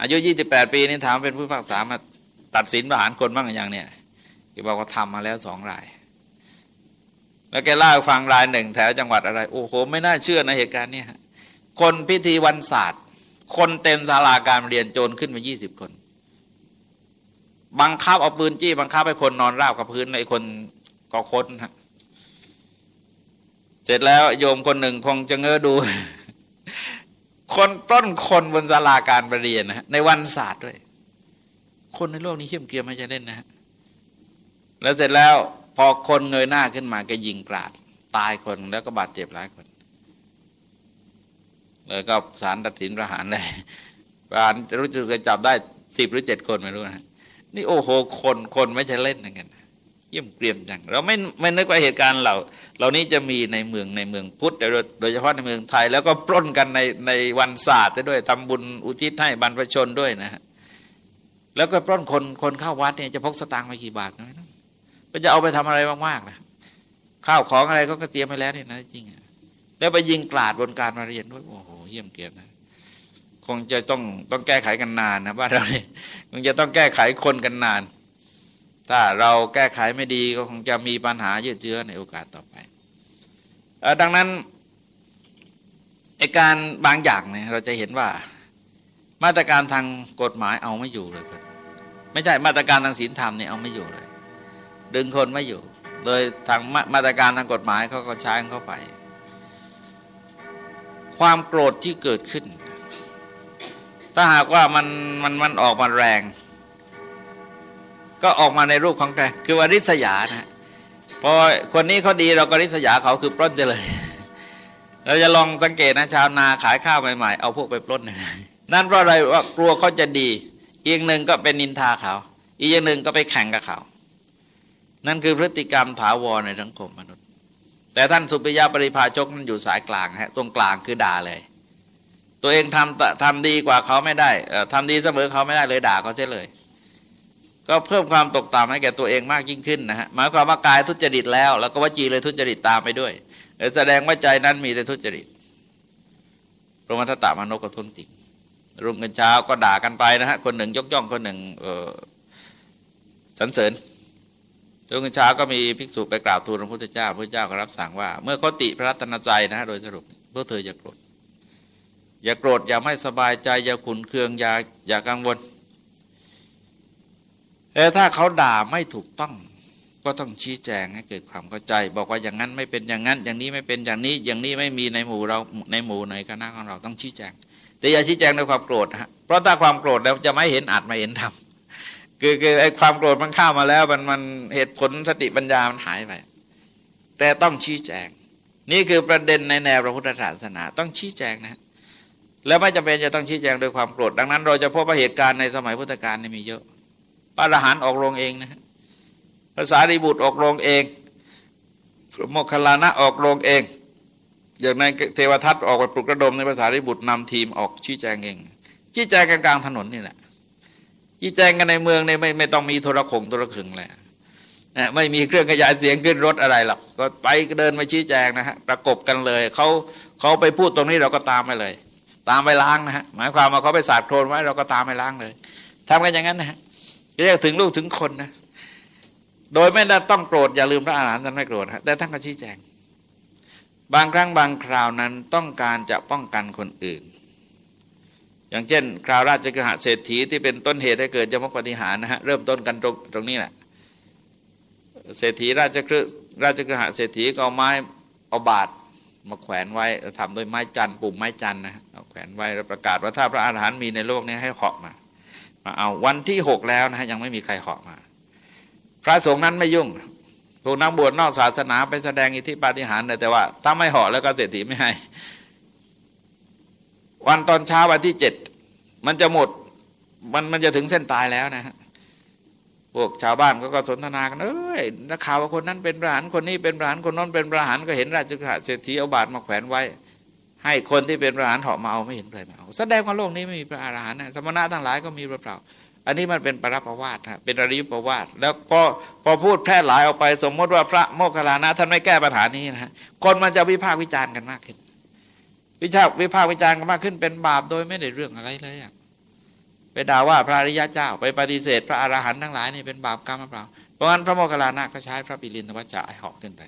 อายุยี่สิบแปดปีนี่ถามเป็นผู้พักษามาตัดสินประหารคนบ้างอย่างเนี่ยบอกว่าทำมาแล้วสองราย แล้วแกเล่าฟังรายหนึ่งแถวจังหวัดอะไร โอ้โห ไม่น่าเชื่อในเหตุการณ์นี้คนพิธีวันศาสตร์ คนเต็มศาลาการเรียนโจรขึ้นมายี่สิบคน บังคับเอาปืนจี้บังคับให้คนนอนราบกับพื้นในคนก็คดฮะเสร็จแล้วโยมคนหนึ่งคงจะเง้อดู คนปล้นคนบนศาลาการประเรียนนะในวันศาสตร์ด้วย คนในโลกนี้เขี่ยมเกียมไม่จะเล่นนะฮะแล้วเสร็จแล้ว อคนเงยหน้าขึ้นมาก็ยิงกราด ตายคนแล้วก็บาดเจ็บหลายคนเลยก็สารตัดสินประหารเลยประหารรู้สึกจะจับได้สิบหรือเจ็ดคนไม่รู้นะนี่โอ้โหคนคนไม่ใช่เล่นกันเยี่ยมเกรียมจังเราไม่ไม่นึกว่าเหตุการณ์เหล่าเหล่านี้จะมีในเมืองในเมืองพุทธโดยเฉพาะในเมืองไทย แล้วก็ปล้นกันในในวันศาสตร์ด้วยทำบุญอุทิศให้บรรพชนด้วยนะฮะแล้วก็ปล้นคนคนเข้าวัดเนี่ยจะพกสตางค์ไปกี่บาทน้อยนะ มันจะเอาไปทำอะไรมากๆนะข้าวของอะไรก็เตรียมไปแล้วเนี่ยนะจริงแล้วไปยิงกลาดบนการมาเรียนด้วยโอ้โหเยี่ยมเกียรตินะคงจะต้องต้องแก้ไขกันนานนะบ้านเราเนี่ยคงจะต้องแก้ไขคนกันนาน ถ้าเราแก้ไขไม่ดีก็คงจะมีปัญหาเยอะเจือในโอกาสต่อไปดังนั้นไอการบางอย่างเนี่ยเราจะเห็นว่ามาตรการทางกฎหมายเอาไม่อยู่เลยครับไม่ใช่มาตรการทางศีลธรรมเนี่ยเอาไม่อยู่เลย ดึงคนไม่อยู่โดยทางมาตรการทางกฎหมายเขาก็ใช้เข้าไป ความโกรธที่เกิดขึ้น ถ้าหากว่ามันมันมันออกมาแรง ก็ออกมาในรูปของใครคือวริษยานะพอคนนี้เขาดีเราก็ริษยาเขาคือปล้นจะเลย เราจะลองสังเกตนะชาวนาขายข้าวใหม่ๆ เอาพวกไปปล้นนั่นเพราะอะไรว่ากลัวเขาจะดี อีกหนึ่งก็เป็นนินทาเขา อีกอย่างหนึ่งก็ไปแข่งกับเขา นั่นคือพฤติกรรมถาวรในสังคมมนุษย์ แต่ท่านสุปิยาปริภาชกนั้นอยู่สายกลางฮะตรงกลางคือด่าเลย ตัวเองทำทำดีกว่าเขาไม่ได้ทำดีเสมอเขาไม่ได้เลยด่าเขาเสียเลย ก็เพิ่มความตกต่ำให้แก่ตัวเองมากยิ่งขึ้นนะฮะหมายความว่ากายทุจริตแล้ว แล้วก็วจีเลยทุจริตตามไปด้วยแสดงว่าใจนั้นมีแต่ทุจริตพระมัทตามานกก็ทุนจริงรุ่งกันเช้าก็ด่ากันไปนะฮะคนหนึ่งยกย่องคนหนึ่งสรรเสริญ รุ่งกันเช้าก็มีภิกษุไปกราบทูลพระพุทธเจ้าพระเจ้าก็รับสั่งว่า เมื่อเขาติพระรัตนใจนะฮะโดยสรุปพวกเธออย่าโกรธอย่าโกรธอย่าไม่สบายใจอย่าขุนเคืองอย่าอย่ากังวลแต่ถ้าเขาด่าไม่ถูกต้อง ก็ต้องชี้แจงให้เกิดความเข้าใจ บอกว่าอย่างนั้นไม่เป็นอย่างนั้น อย่างนี้ไม่เป็นอย่างนี้ อย่างนี้ไม่มีในหมู่เราในหมู่ในคณะของเราต้องชี้แจง แต่อย่าชี้แจงด้วยความโกรธฮะเพราะถ้าความโกรธแล้วจะไม่เห็นอาจไม่เห็นทำ คือคือไอ้ความโกรธมันเข้ามาแล้ว มันมันเหตุผลสติปัญญามันหายไปแต่ต้องชี้แจง นี่คือประเด็นในแนวพระพุทธศาสนา ต้องชี้แจงนะ แล้วไม่จำเป็นจะต้องชี้แจงโดยความโกรธดังนั้น เราจะพบว่าเหตุการณ์ในสมัยพุทธกาลนี่มีเยอะระอรหันต์ออกโรงเองนะภาษาริบุตรออกโรงเองโมคคลานะออกโรงเองอย่างในเทวทัตออกไปปลุกระดมในภาษาริบุตรนำทีมออกชี้แจงเองชี้แจงกันกลางถนนนี่แหละ ชี้แจงกันในเมืองเนี่ยไม่ไม่ต้องมีโทรคงโทรขึงเลยไม่มีเครื่องขยายเสียงขึ้นรถอะไรหรอกก็ไปเดินมาชี้แจงนะฮะประกบกันเลยเขาเขาไปพูดตรงนี้เราก็ตามไปเลย ตามไปล้างนะฮะหมายความว่าเขาไปสาดโคลนไว้เราก็ตามไปล้างเลยทำกันอย่างนั้นนะฮะเรียกถึงลูกถึงคนนะโดยไม่ได้ต้องโกรธอย่าลืมพระอาหารหันต์ท่านไม่โกรธฮะแต่ท่านก็ชี้แจง บางครั้งบางคราวนั้นต้องการจะป้องกันคนอื่น อย่างเช่น คราวราชกฤหเศรษฐีที่เป็นต้นเหตุให้เกิดยมกปฏิหารนะฮะเริ่มต้นกันตรงตรงนี้แหละเศรษฐีราชกฤราชกฤหเศรษฐีก็เอาไม้เอาบาดมาแขวนไว้ทำโดยไม้จันปุ่มไม้จันนะเอาแขวนไว้แล้วประกาศว่าถ้าพระอาหารหันต์มีในโลกนี้ให้เหาะมา มาเอาวันที่หกแล้วนะฮะยังไม่มีใครเหาะมา พระสงฆ์นั้นไม่ยุ่งพวกนักบวชนอกศาสนาไปแสดงอิทธิปาฏิหาริย์แต่ว่าถ้าไม่เหาะแล้วก็เศรษฐีไม่ให้ วันตอนเช้าวันที่เจ็ดมันจะหมดมันมันจะถึงเส้นตายแล้วนะฮะพวกชาวบ้านก็ก็สนทนากันเอ้ยนักข่าวว่าคนนั้นเป็นประหารคนนี้เป็นประหารคนนั้นเป็นประหารก็เห็นราชกฤษเศรษฐีเอาบาทมาแขวนไว้ ให้คนที่เป็นพระหันต์เหาะมาเอาไม่เห็นใครมาเอาแสดงว่าโลกนี้ไม่มีพระอรหันต์นะสมณะทั้งหลายก็มีเปล่าอันนี้มันเป็นปรัประวาทเป็นอริยประวาทแล้วพอพอพูดแพร่หลายออกไป สมมติว่าพระโมคคัลลานะท่านไม่แก้ปัญหานี้นะฮะคนมันจะวิพากษ์วิจารณ์กันมากขึ้น วิชาวิพากษ์วิจารณ์กันมากขึ้นเป็นบาปโดยไม่ได้เรื่องอะไรเลยไปด่าว่าพระอริยะเจ้า ไปปฏิเสธ พระอรหันต์ทั้งหลายนี่เป็นบาปกรรมเปล่าเพราะงั้นพระโมคคัลลานะก็ใช้พระปิรินทวัชชะเหาะขึ้นไป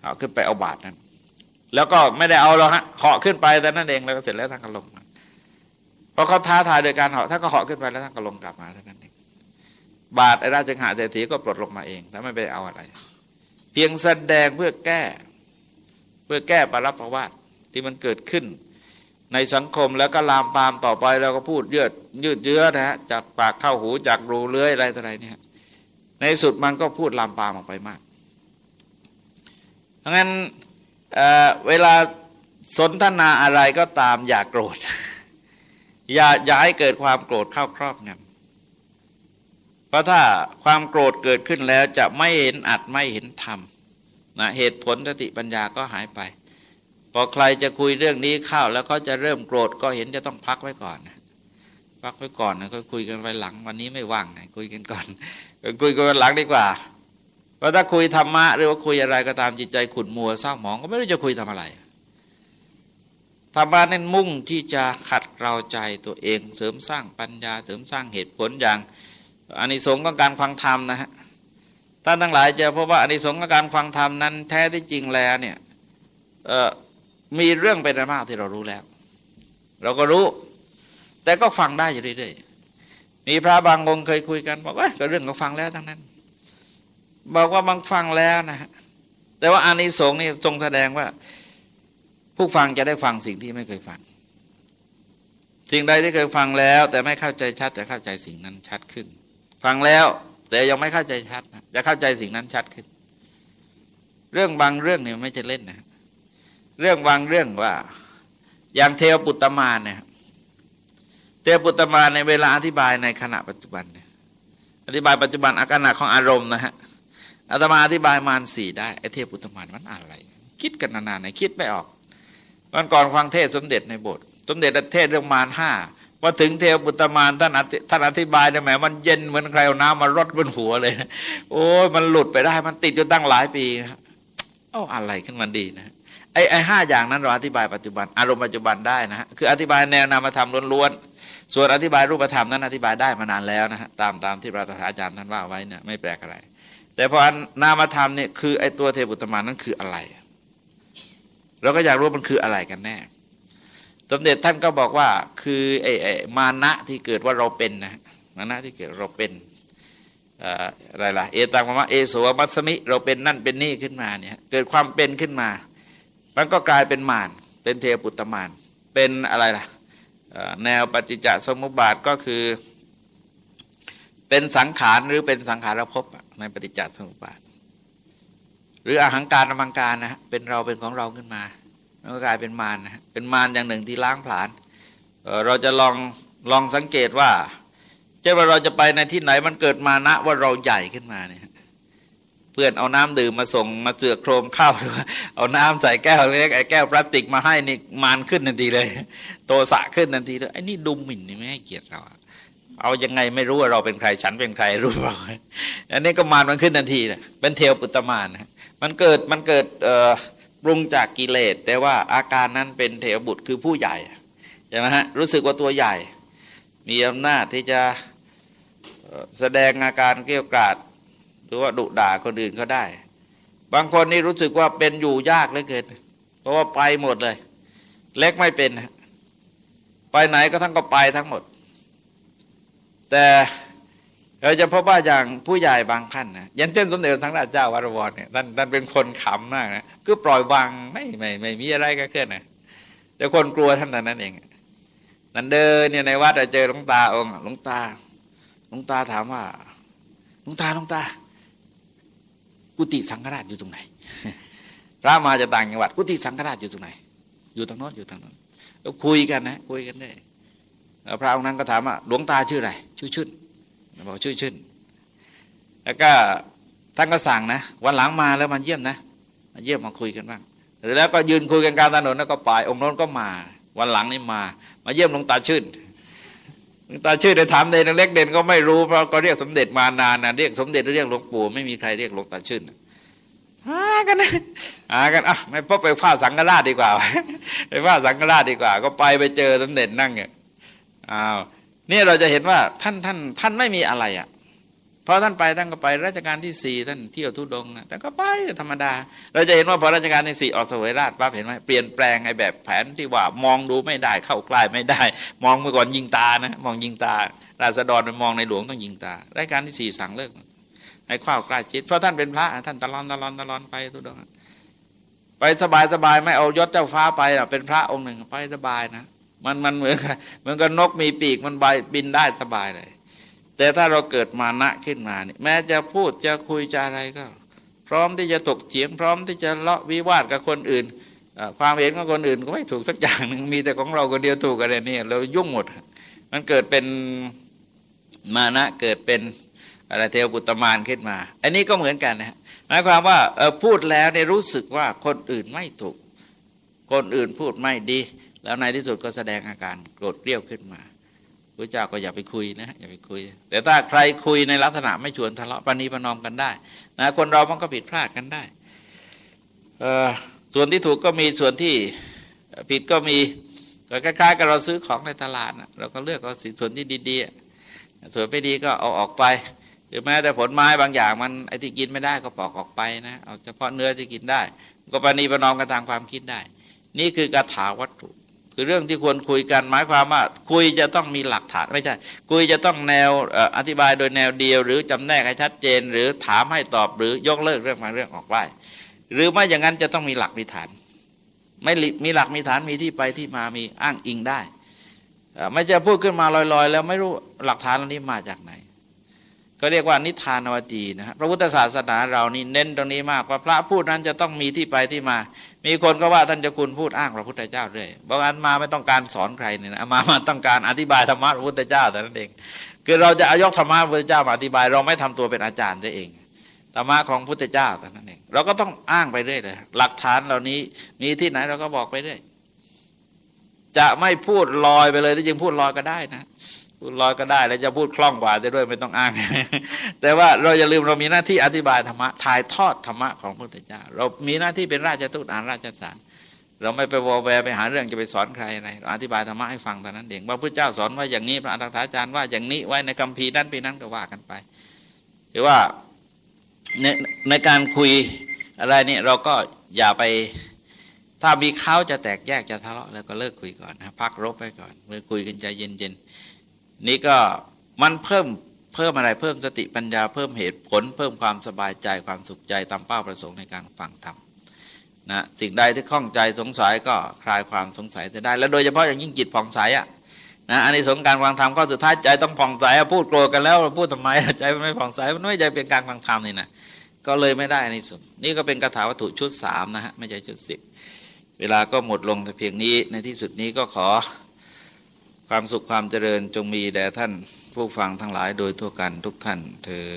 เหาะขึ้นไปเอาบาตรนั้น แล้วก็ไม่ได้เอาหรอกฮะเหาะขึ้นไปแต่นั่นเองแล้วก็เสร็จแล้วท่านก็ลงพอเขาท้าทายโดยการเหาะท่านก็เหาะขึ้นไปแล้วท่านก็ลงกลับมาเท่านั้นเองบาทไอ้ราชหาเศรษฐีก็ปลดลงมาเองแล้วไม่ไปเอาอะไร เพียงแสดงเพื่อแก้ เพื่อแก้ปรับประวัติ ที่มันเกิดขึ้น ในสังคมแล้วก็ลามปามต่อไปแล้วก็พูดเยืดยืดเยื้อนะฮะจากปากเข้าหูจากรูเลื้อยอะไรต่ออะไรเนี่ยในสุดมันก็พูดลามปามออกไปมากเพราะงั้นเเวลาสนทนาอะไรก็ตามอย่ากโกรธ อย่าอย่าให้เกิดความโกรธเข้าครอบงำเพราะถ้าความโกรธเกิดขึ้นแล้วจะไม่เห็นอัดไม่เห็นธรรมนะเหตุผลสติปัญญาก็หายไป พอใครจะคุยเรื่องนี้เข้า แล้วก็จะเริ่มโกรธก็เห็นจะต้องพักไว้ก่อนพักไว้ก่อนนะก็คุยกันไปหลังวันนี้ไม่ว่างไงคุยกันก่อนคุยกันวันหลังดีกว่าเพราะถ้าคุยธรรมะหรือว่าคุยอะไรก็ตามจิตใจขุ่นมัวเศร้าหมองก็ไม่รู้จะคุยทำอะไรธรรมะนั่นมุ่งที่จะขัดเกลาใจตัวเอง เสริมสร้างปัญญา เสริมสร้างเหตุผลอย่างอานิสงส์ของการฟังธรรมนะฮะท่านทั้งหลายจะพบว่าอานิสงส์ของการฟังธรรมนั้นแท้ที่จริงแล้วเนี่ย มีเรื่องเป็นมากที่เรารู้แล้ว เราก็รู้ แต่ก็ฟังได้อยู่เรื่อยๆมีพระบางองค์เคยคุยกันบอกว่าก็เรื่องก็ฟังแล้วทั้งนั้น บอกว่าบางฟังแล้วนะฮะแต่ว่าอานิสงส์นี่ทรงแสดงว่า ผู้ฟังจะได้ฟังสิ่งที่ไม่เคยฟัง สิ่งใดที่เคยฟังแล้ว แต่ไม่เข้าใจชัดจะเข้าใจสิ่งนั้นชัดขึ้น ฟังแล้ว แต่ยังไม่เข้าใจชัดจะเข้าใจสิ่งนั้นชัดขึ้น เรื่องบางเรื่องเนี่ยไม่จะเล่นนะ เรื่องบางเรื่องว่า อย่างเทวปุตตมานเนี่ยเทวปุตตมานในเวลาอธิบายในขณะปัจจุบันเนี่ยอธิบายปัจจุบันอาการของอารมณ์นะฮะอาตมาอธิบายมารสี่ได้ไอเทวปุตตมานมันอะไร คิดกันนานๆไหนคิดไม่ออกวันก่อนฟังเทศสมเด็จในโบสถ์สมเด็จเทศเรื่องมารห้าว่าถึงเทวบุตมารท่านท่านอธิบายได้ไหมมันเย็นเหมือนใครเอาน้ำมารดบนหัวเลย โอ้ยมันหลุดไปได้มันติดอยู่ตั้งหลายปีเอ้าอะไรขึ้นมันดีนะ ไอ้ไอ้ห้าอย่างนั้นเราอธิบายปัจจุบัน อารมณ์ปัจจุบันได้นะฮะคืออธิบายแนวนามธรรมล้วนๆส่วนอธิบายรูปธรรมนั้นอธิบายได้มานานแล้วนะฮะตามตามที่พระอาจารย์ท่านว่าไว้เนี่ยไม่แปลกอะไร แต่พอนามธรรมเนี่ยคือไอ้ตัวเทวุตมานั้นคืออะไร เราก็อยากรู้มันคืออะไรกันแน่สมเด็จท่านก็บอกว่าคือไอ้ไอ้มานะที่เกิดว่าเราเป็นนะมานะที่เกิดเราเป็นอะไรล่ะเอตังมะเอโสมัสมิ เราเป็นนั่นเป็นนี่ขึ้นมาเนี่ยเกิดความเป็นขึ้นมา มันก็กลายเป็นมารเป็นเทปุตตมารเป็นอะไรล่ะแนวปฏิจจสมุปบาทก็คือ เป็นสังขารหรือเป็นสังขารภพในปฏิจจสมุปบาท หรืออาหังการอมังการนะเป็นเราเป็นของเราขึ้นมามันก็กลายเป็นมารนะเป็นมารอย่างหนึ่งที่ล้างผลาญเราจะลองลองสังเกตว่าเจ้าว่าเราจะไปในที่ไหนมันเกิดมานะว่าเราใหญ่ขึ้นมาเนี่ย เพื่อนเอาน้ำดื่มมาส่งมาเจือโครมข้าวหรือเอาน้ำใส่แก้วเล็กไอ้แก้วพลาสติกมาให้นี่มานขึ้นทันทีเลย โตสะขึ้นทันทีเลยไอ้นี่ดุมหมิ่นนี่ไม่ให้เกียรติเราเอายังไงไม่รู้ว่าเราเป็นใครฉันเป็นใครรู้เปล่าอันนี้ก็มานมันขึ้นทันทีนะเป็นเทวปุตตมานนะมันเกิดมันเกิดปรุงจากกิเลส แต่ว่าอาการนั้นเป็นเทวบุตรคือผู้ใหญ่ใช่ไหมฮะรู้สึกว่าตัวใหญ่ มีอำนาจที่จะแสดงอาการเกลียวกราด หรือว่าดุด่าคนอื่นเขาได้ บางคนนี่รู้สึกว่าเป็นอยู่ยากเหลือเกินเพราะว่าไปหมดเลย เล็กไม่เป็น ไปไหนก็ทั้งก็ไปทั้งหมด แต่เราจะพบว่าอย่างผู้ใหญ่บางท่านนะยันเช่นสมเด็จทั้งราชเจ้าวรวรเนี่ยท่านท่านเป็นคนขำมากนะคือปล่อยวางไม่ไม่ไม่มีอะไรก็เคลื่อนนะแต่คนกลัวท่านแต่นั้นเองนั่นเดินเนี่ยในวัดเจอหลวงตาองค์หลวงตาหลวงตาถามว่าหลวงตาหลวงตา กุฏิสังฆราชอยู่ตรงไหนพระมาจะต่างจังหวัด กุฏิสังฆราชอยู่ตรงไหน อยู่ทางโน้นอยู่ทางโน้นแล้วคุยกันนะ คุยกันได้พระองค์นั้นก็ถามว่าหลวงตาชื่ออะไร ชื่อชื่นบอกชื่อชื่นแล้วก็ท่านก็สั่งนะ วันหลังมาแล้วมาเยี่ยมนะมาเยี่ยมมาคุยกันบ้างหรือแล้วก็ยืนคุยกันกลางถนนแล้วก็ไปองค์น้นก็มา วันหลังนี่มา มาเยี่ยมหลวงตาชื่นหลวง ตาชื่นเดนถามเด่นเล็กเด่นก็ไม่รู้เพราะก็เรียกสมเด็จมานานนะเรียกสมเด็จเรียกหลวงปู่ไม่มีใครเรียกหลวงตาชื่นหากันนะหากันอะไม่พบไปฟ้าสังฆราชดีกว่าไปฟ้าสังฆราชดีกว่า ก็ไปไปเจอสมเด็จนั่งเนี่ยอ้าวนี่เราจะเห็นว่าท่านท่านท่านไม่มีอะไรอะ่ะ พอท่านไปท่านก็ไปรัชกาลที่สี่ท่านเที่ยวทุดงท่านก็ไปธรรมดา เราจะเห็นว่าพอรัชกาลที่สี่ออกสวยราชปั๊บเห็นไหมเปลี่ยนแปลงไอ้แบบแผนที่ว่ามองดูไม่ได้เข้าใกล้ไม่ได้ มองเมื่อก่อนยิงตานะมองยิงตา ราษฎรไปมองในหลวงต้องยิงตารัชกาลที่สี่สั่งเลิกให้ข้าวใกล้ชิดเพราะท่านเป็นพระท่านตะลอนตะลอนตะลอนไปทุดงไปสบายสบายไม่เอายศเจ้าฟ้าไปเป็นพระองค์หนึ่งไปสบายนะ มันมันเหมือนเหมือนกับนกมีปีกมันใบบินได้สบายเลย แต่ถ้าเราเกิดมานะขึ้นมาเนี่ยแม้จะพูดจะคุยจะอะไรก็ พร้อมที่จะตกเถียง พร้อมที่จะเลาะวิวาทกับคนอื่น ความเห็นของคนอื่นก็ไม่ถูกสักอย่างหนึ่งมีแต่ของเราคนเดียวถูกอะไรนี่เรายุ่งหมด มันเกิดเป็นมานะเกิดเป็นอะไรเทวปุตตมานขึ้นมา อันนี้ก็เหมือนกันนะหมายความว่าพูดแล้วเนี่ยรู้สึกว่าคนอื่นไม่ถูก คนอื่นพูดไม่ดี แล้วในที่สุดก็แสดงอาการโกรธเกรี้ยวขึ้นมา พระเจ้าก็อย่าไปคุยนะอย่าไปคุย แต่ถ้าใครคุยในลักษณะไม่ชวนทะเลาะปณีประนอมกันได้นะคนเรามันก็ผิดพลาดกันได้ส่วนที่ถูกก็มีส่วนที่ผิดก็มีก็คล้ายๆกับเราซื้อของในตลาดนะเราก็เลือกเอาส่วนที่ดีๆส่วนไม่ดีก็เอาออกไปหรือแม้แต่ผลไม้บางอย่างมันไอ้ที่กินไม่ได้ก็ปอกออกไปนะเอาเฉพาะเนื้อที่กินได้ ก็ปณีประนอมกันตามความคิดได้ นี่คือกระถาวัตถุ คือเรื่องที่ควรคุยกันหมายความว่า คุยจะต้องมีหลักฐานไม่ใช่ คุยจะต้องแนวอธิบายโดยแนวเดียว หรือจำแนกให้ชัดเจน หรือถามให้ตอบหรือยกเลิกเรื่องบางเรื่องออกไปหรือไม่อย่างนั้นจะต้องมีหลักมีฐาน ไม่มีหลักมีฐานมีที่ไปที่มามีอ้างอิงได้ ไม่จะพูดขึ้นมาลอยๆ แล้วไม่รู้หลักฐานเหล่านี้มาจากไหน ก็เรียกว่านิทานวจีนะฮะพระพุทธศาสนาเรานี่เน้นตรงนี้มากว่าพระพูดนั้นจะต้องมีที่ไปที่มา มีคนก็ว่าท่านจะคุณพูดอ้างพระพุทธเจ้าด้วยบางอันมาไม่ต้องการสอนใครเนี่ยนะมามาต้องการอธิบายธรรมะพระพุทธเจ้าแต่นั้นเอง คือเราจะอายกธรรมะพระพุทธเจ้ามาอธิบาย เราไม่ทำตัวเป็นอาจารย์ได้เองธรรมะของพุทธเจ้าแต่นั้นเอง เราก็ต้องอ้างไปเรื่อยเลยหลักฐานเหล่านี้มีที่ไหนเราก็บอกไปเรื่อยจะไม่พูดลอยไปเลยที่จริงพูดลอยก็ได้นะ พูดลอยก็ได้ แล้วจะพูดคล่องกว่าได้ด้วยไม่ต้องอ้าง แต่ว่าเราอย่าลืมเรามีหน้าที่อธิบายธรรมะถ่ายทอดธรรมะของพระพุทธเจ้า เรามีหน้าที่เป็นราชทูตอ่านราชสารเราไม่ไปวอแวร์ไปหาเรื่องจะไปสอนใครอะไรเราอธิบายธรรมะให้ฟังเท่านั้นเองว่าพระเจ้าสอนว่าอย่างนี้พระอัฏฐาจารย์ว่าอย่างนี้ไว้ในคัมภีร์นั้นปีนั้นก็ว่ากันไป หรือว่าในในการคุยอะไรเนี่ยเราก็อย่าไปถ้ามีเขาจะแตกแยกจะทะเลาะแล้วก็เลิกคุยก่อนนะพักรบไปก่อนเมื่อคุยกันใจเย็นๆ นี่ก็มันเพิ่มเพิ่มอะไรเพิ่มสติปัญญาเพิ่มเหตุผล เพิ่มความสบายใจความสุขใจตามเป้าประสงค์ในการฟังธรรมนะสิ่งใดที่ข้องใจสงสัยก็คลายความสงสัยจะได้ แล้วโดยเฉพาะอย่างยิ่งจิตผ่องใสอะนะอันนี้สงการฟังธรรมก็สุดท้ายใจต้องผ่องใสพูดโกรธกันแล้วพูดทำไมใจมันไม่ผ่องใสมันไม่ใจเป็นการฟังธรรมนี่นะก็เลยไม่ได้อันนี้สุดนี่ก็เป็นคาถาวัตถุชุดสามนะฮะไม่ใช่ชุดสิบเวลาก็หมดลงแต่เพียงนี้ในที่สุดนี้ก็ขอ ความสุขความเจริญจงมีแด่ท่านผู้ฟังทั้งหลายโดยทั่วกันทุกท่านเธอ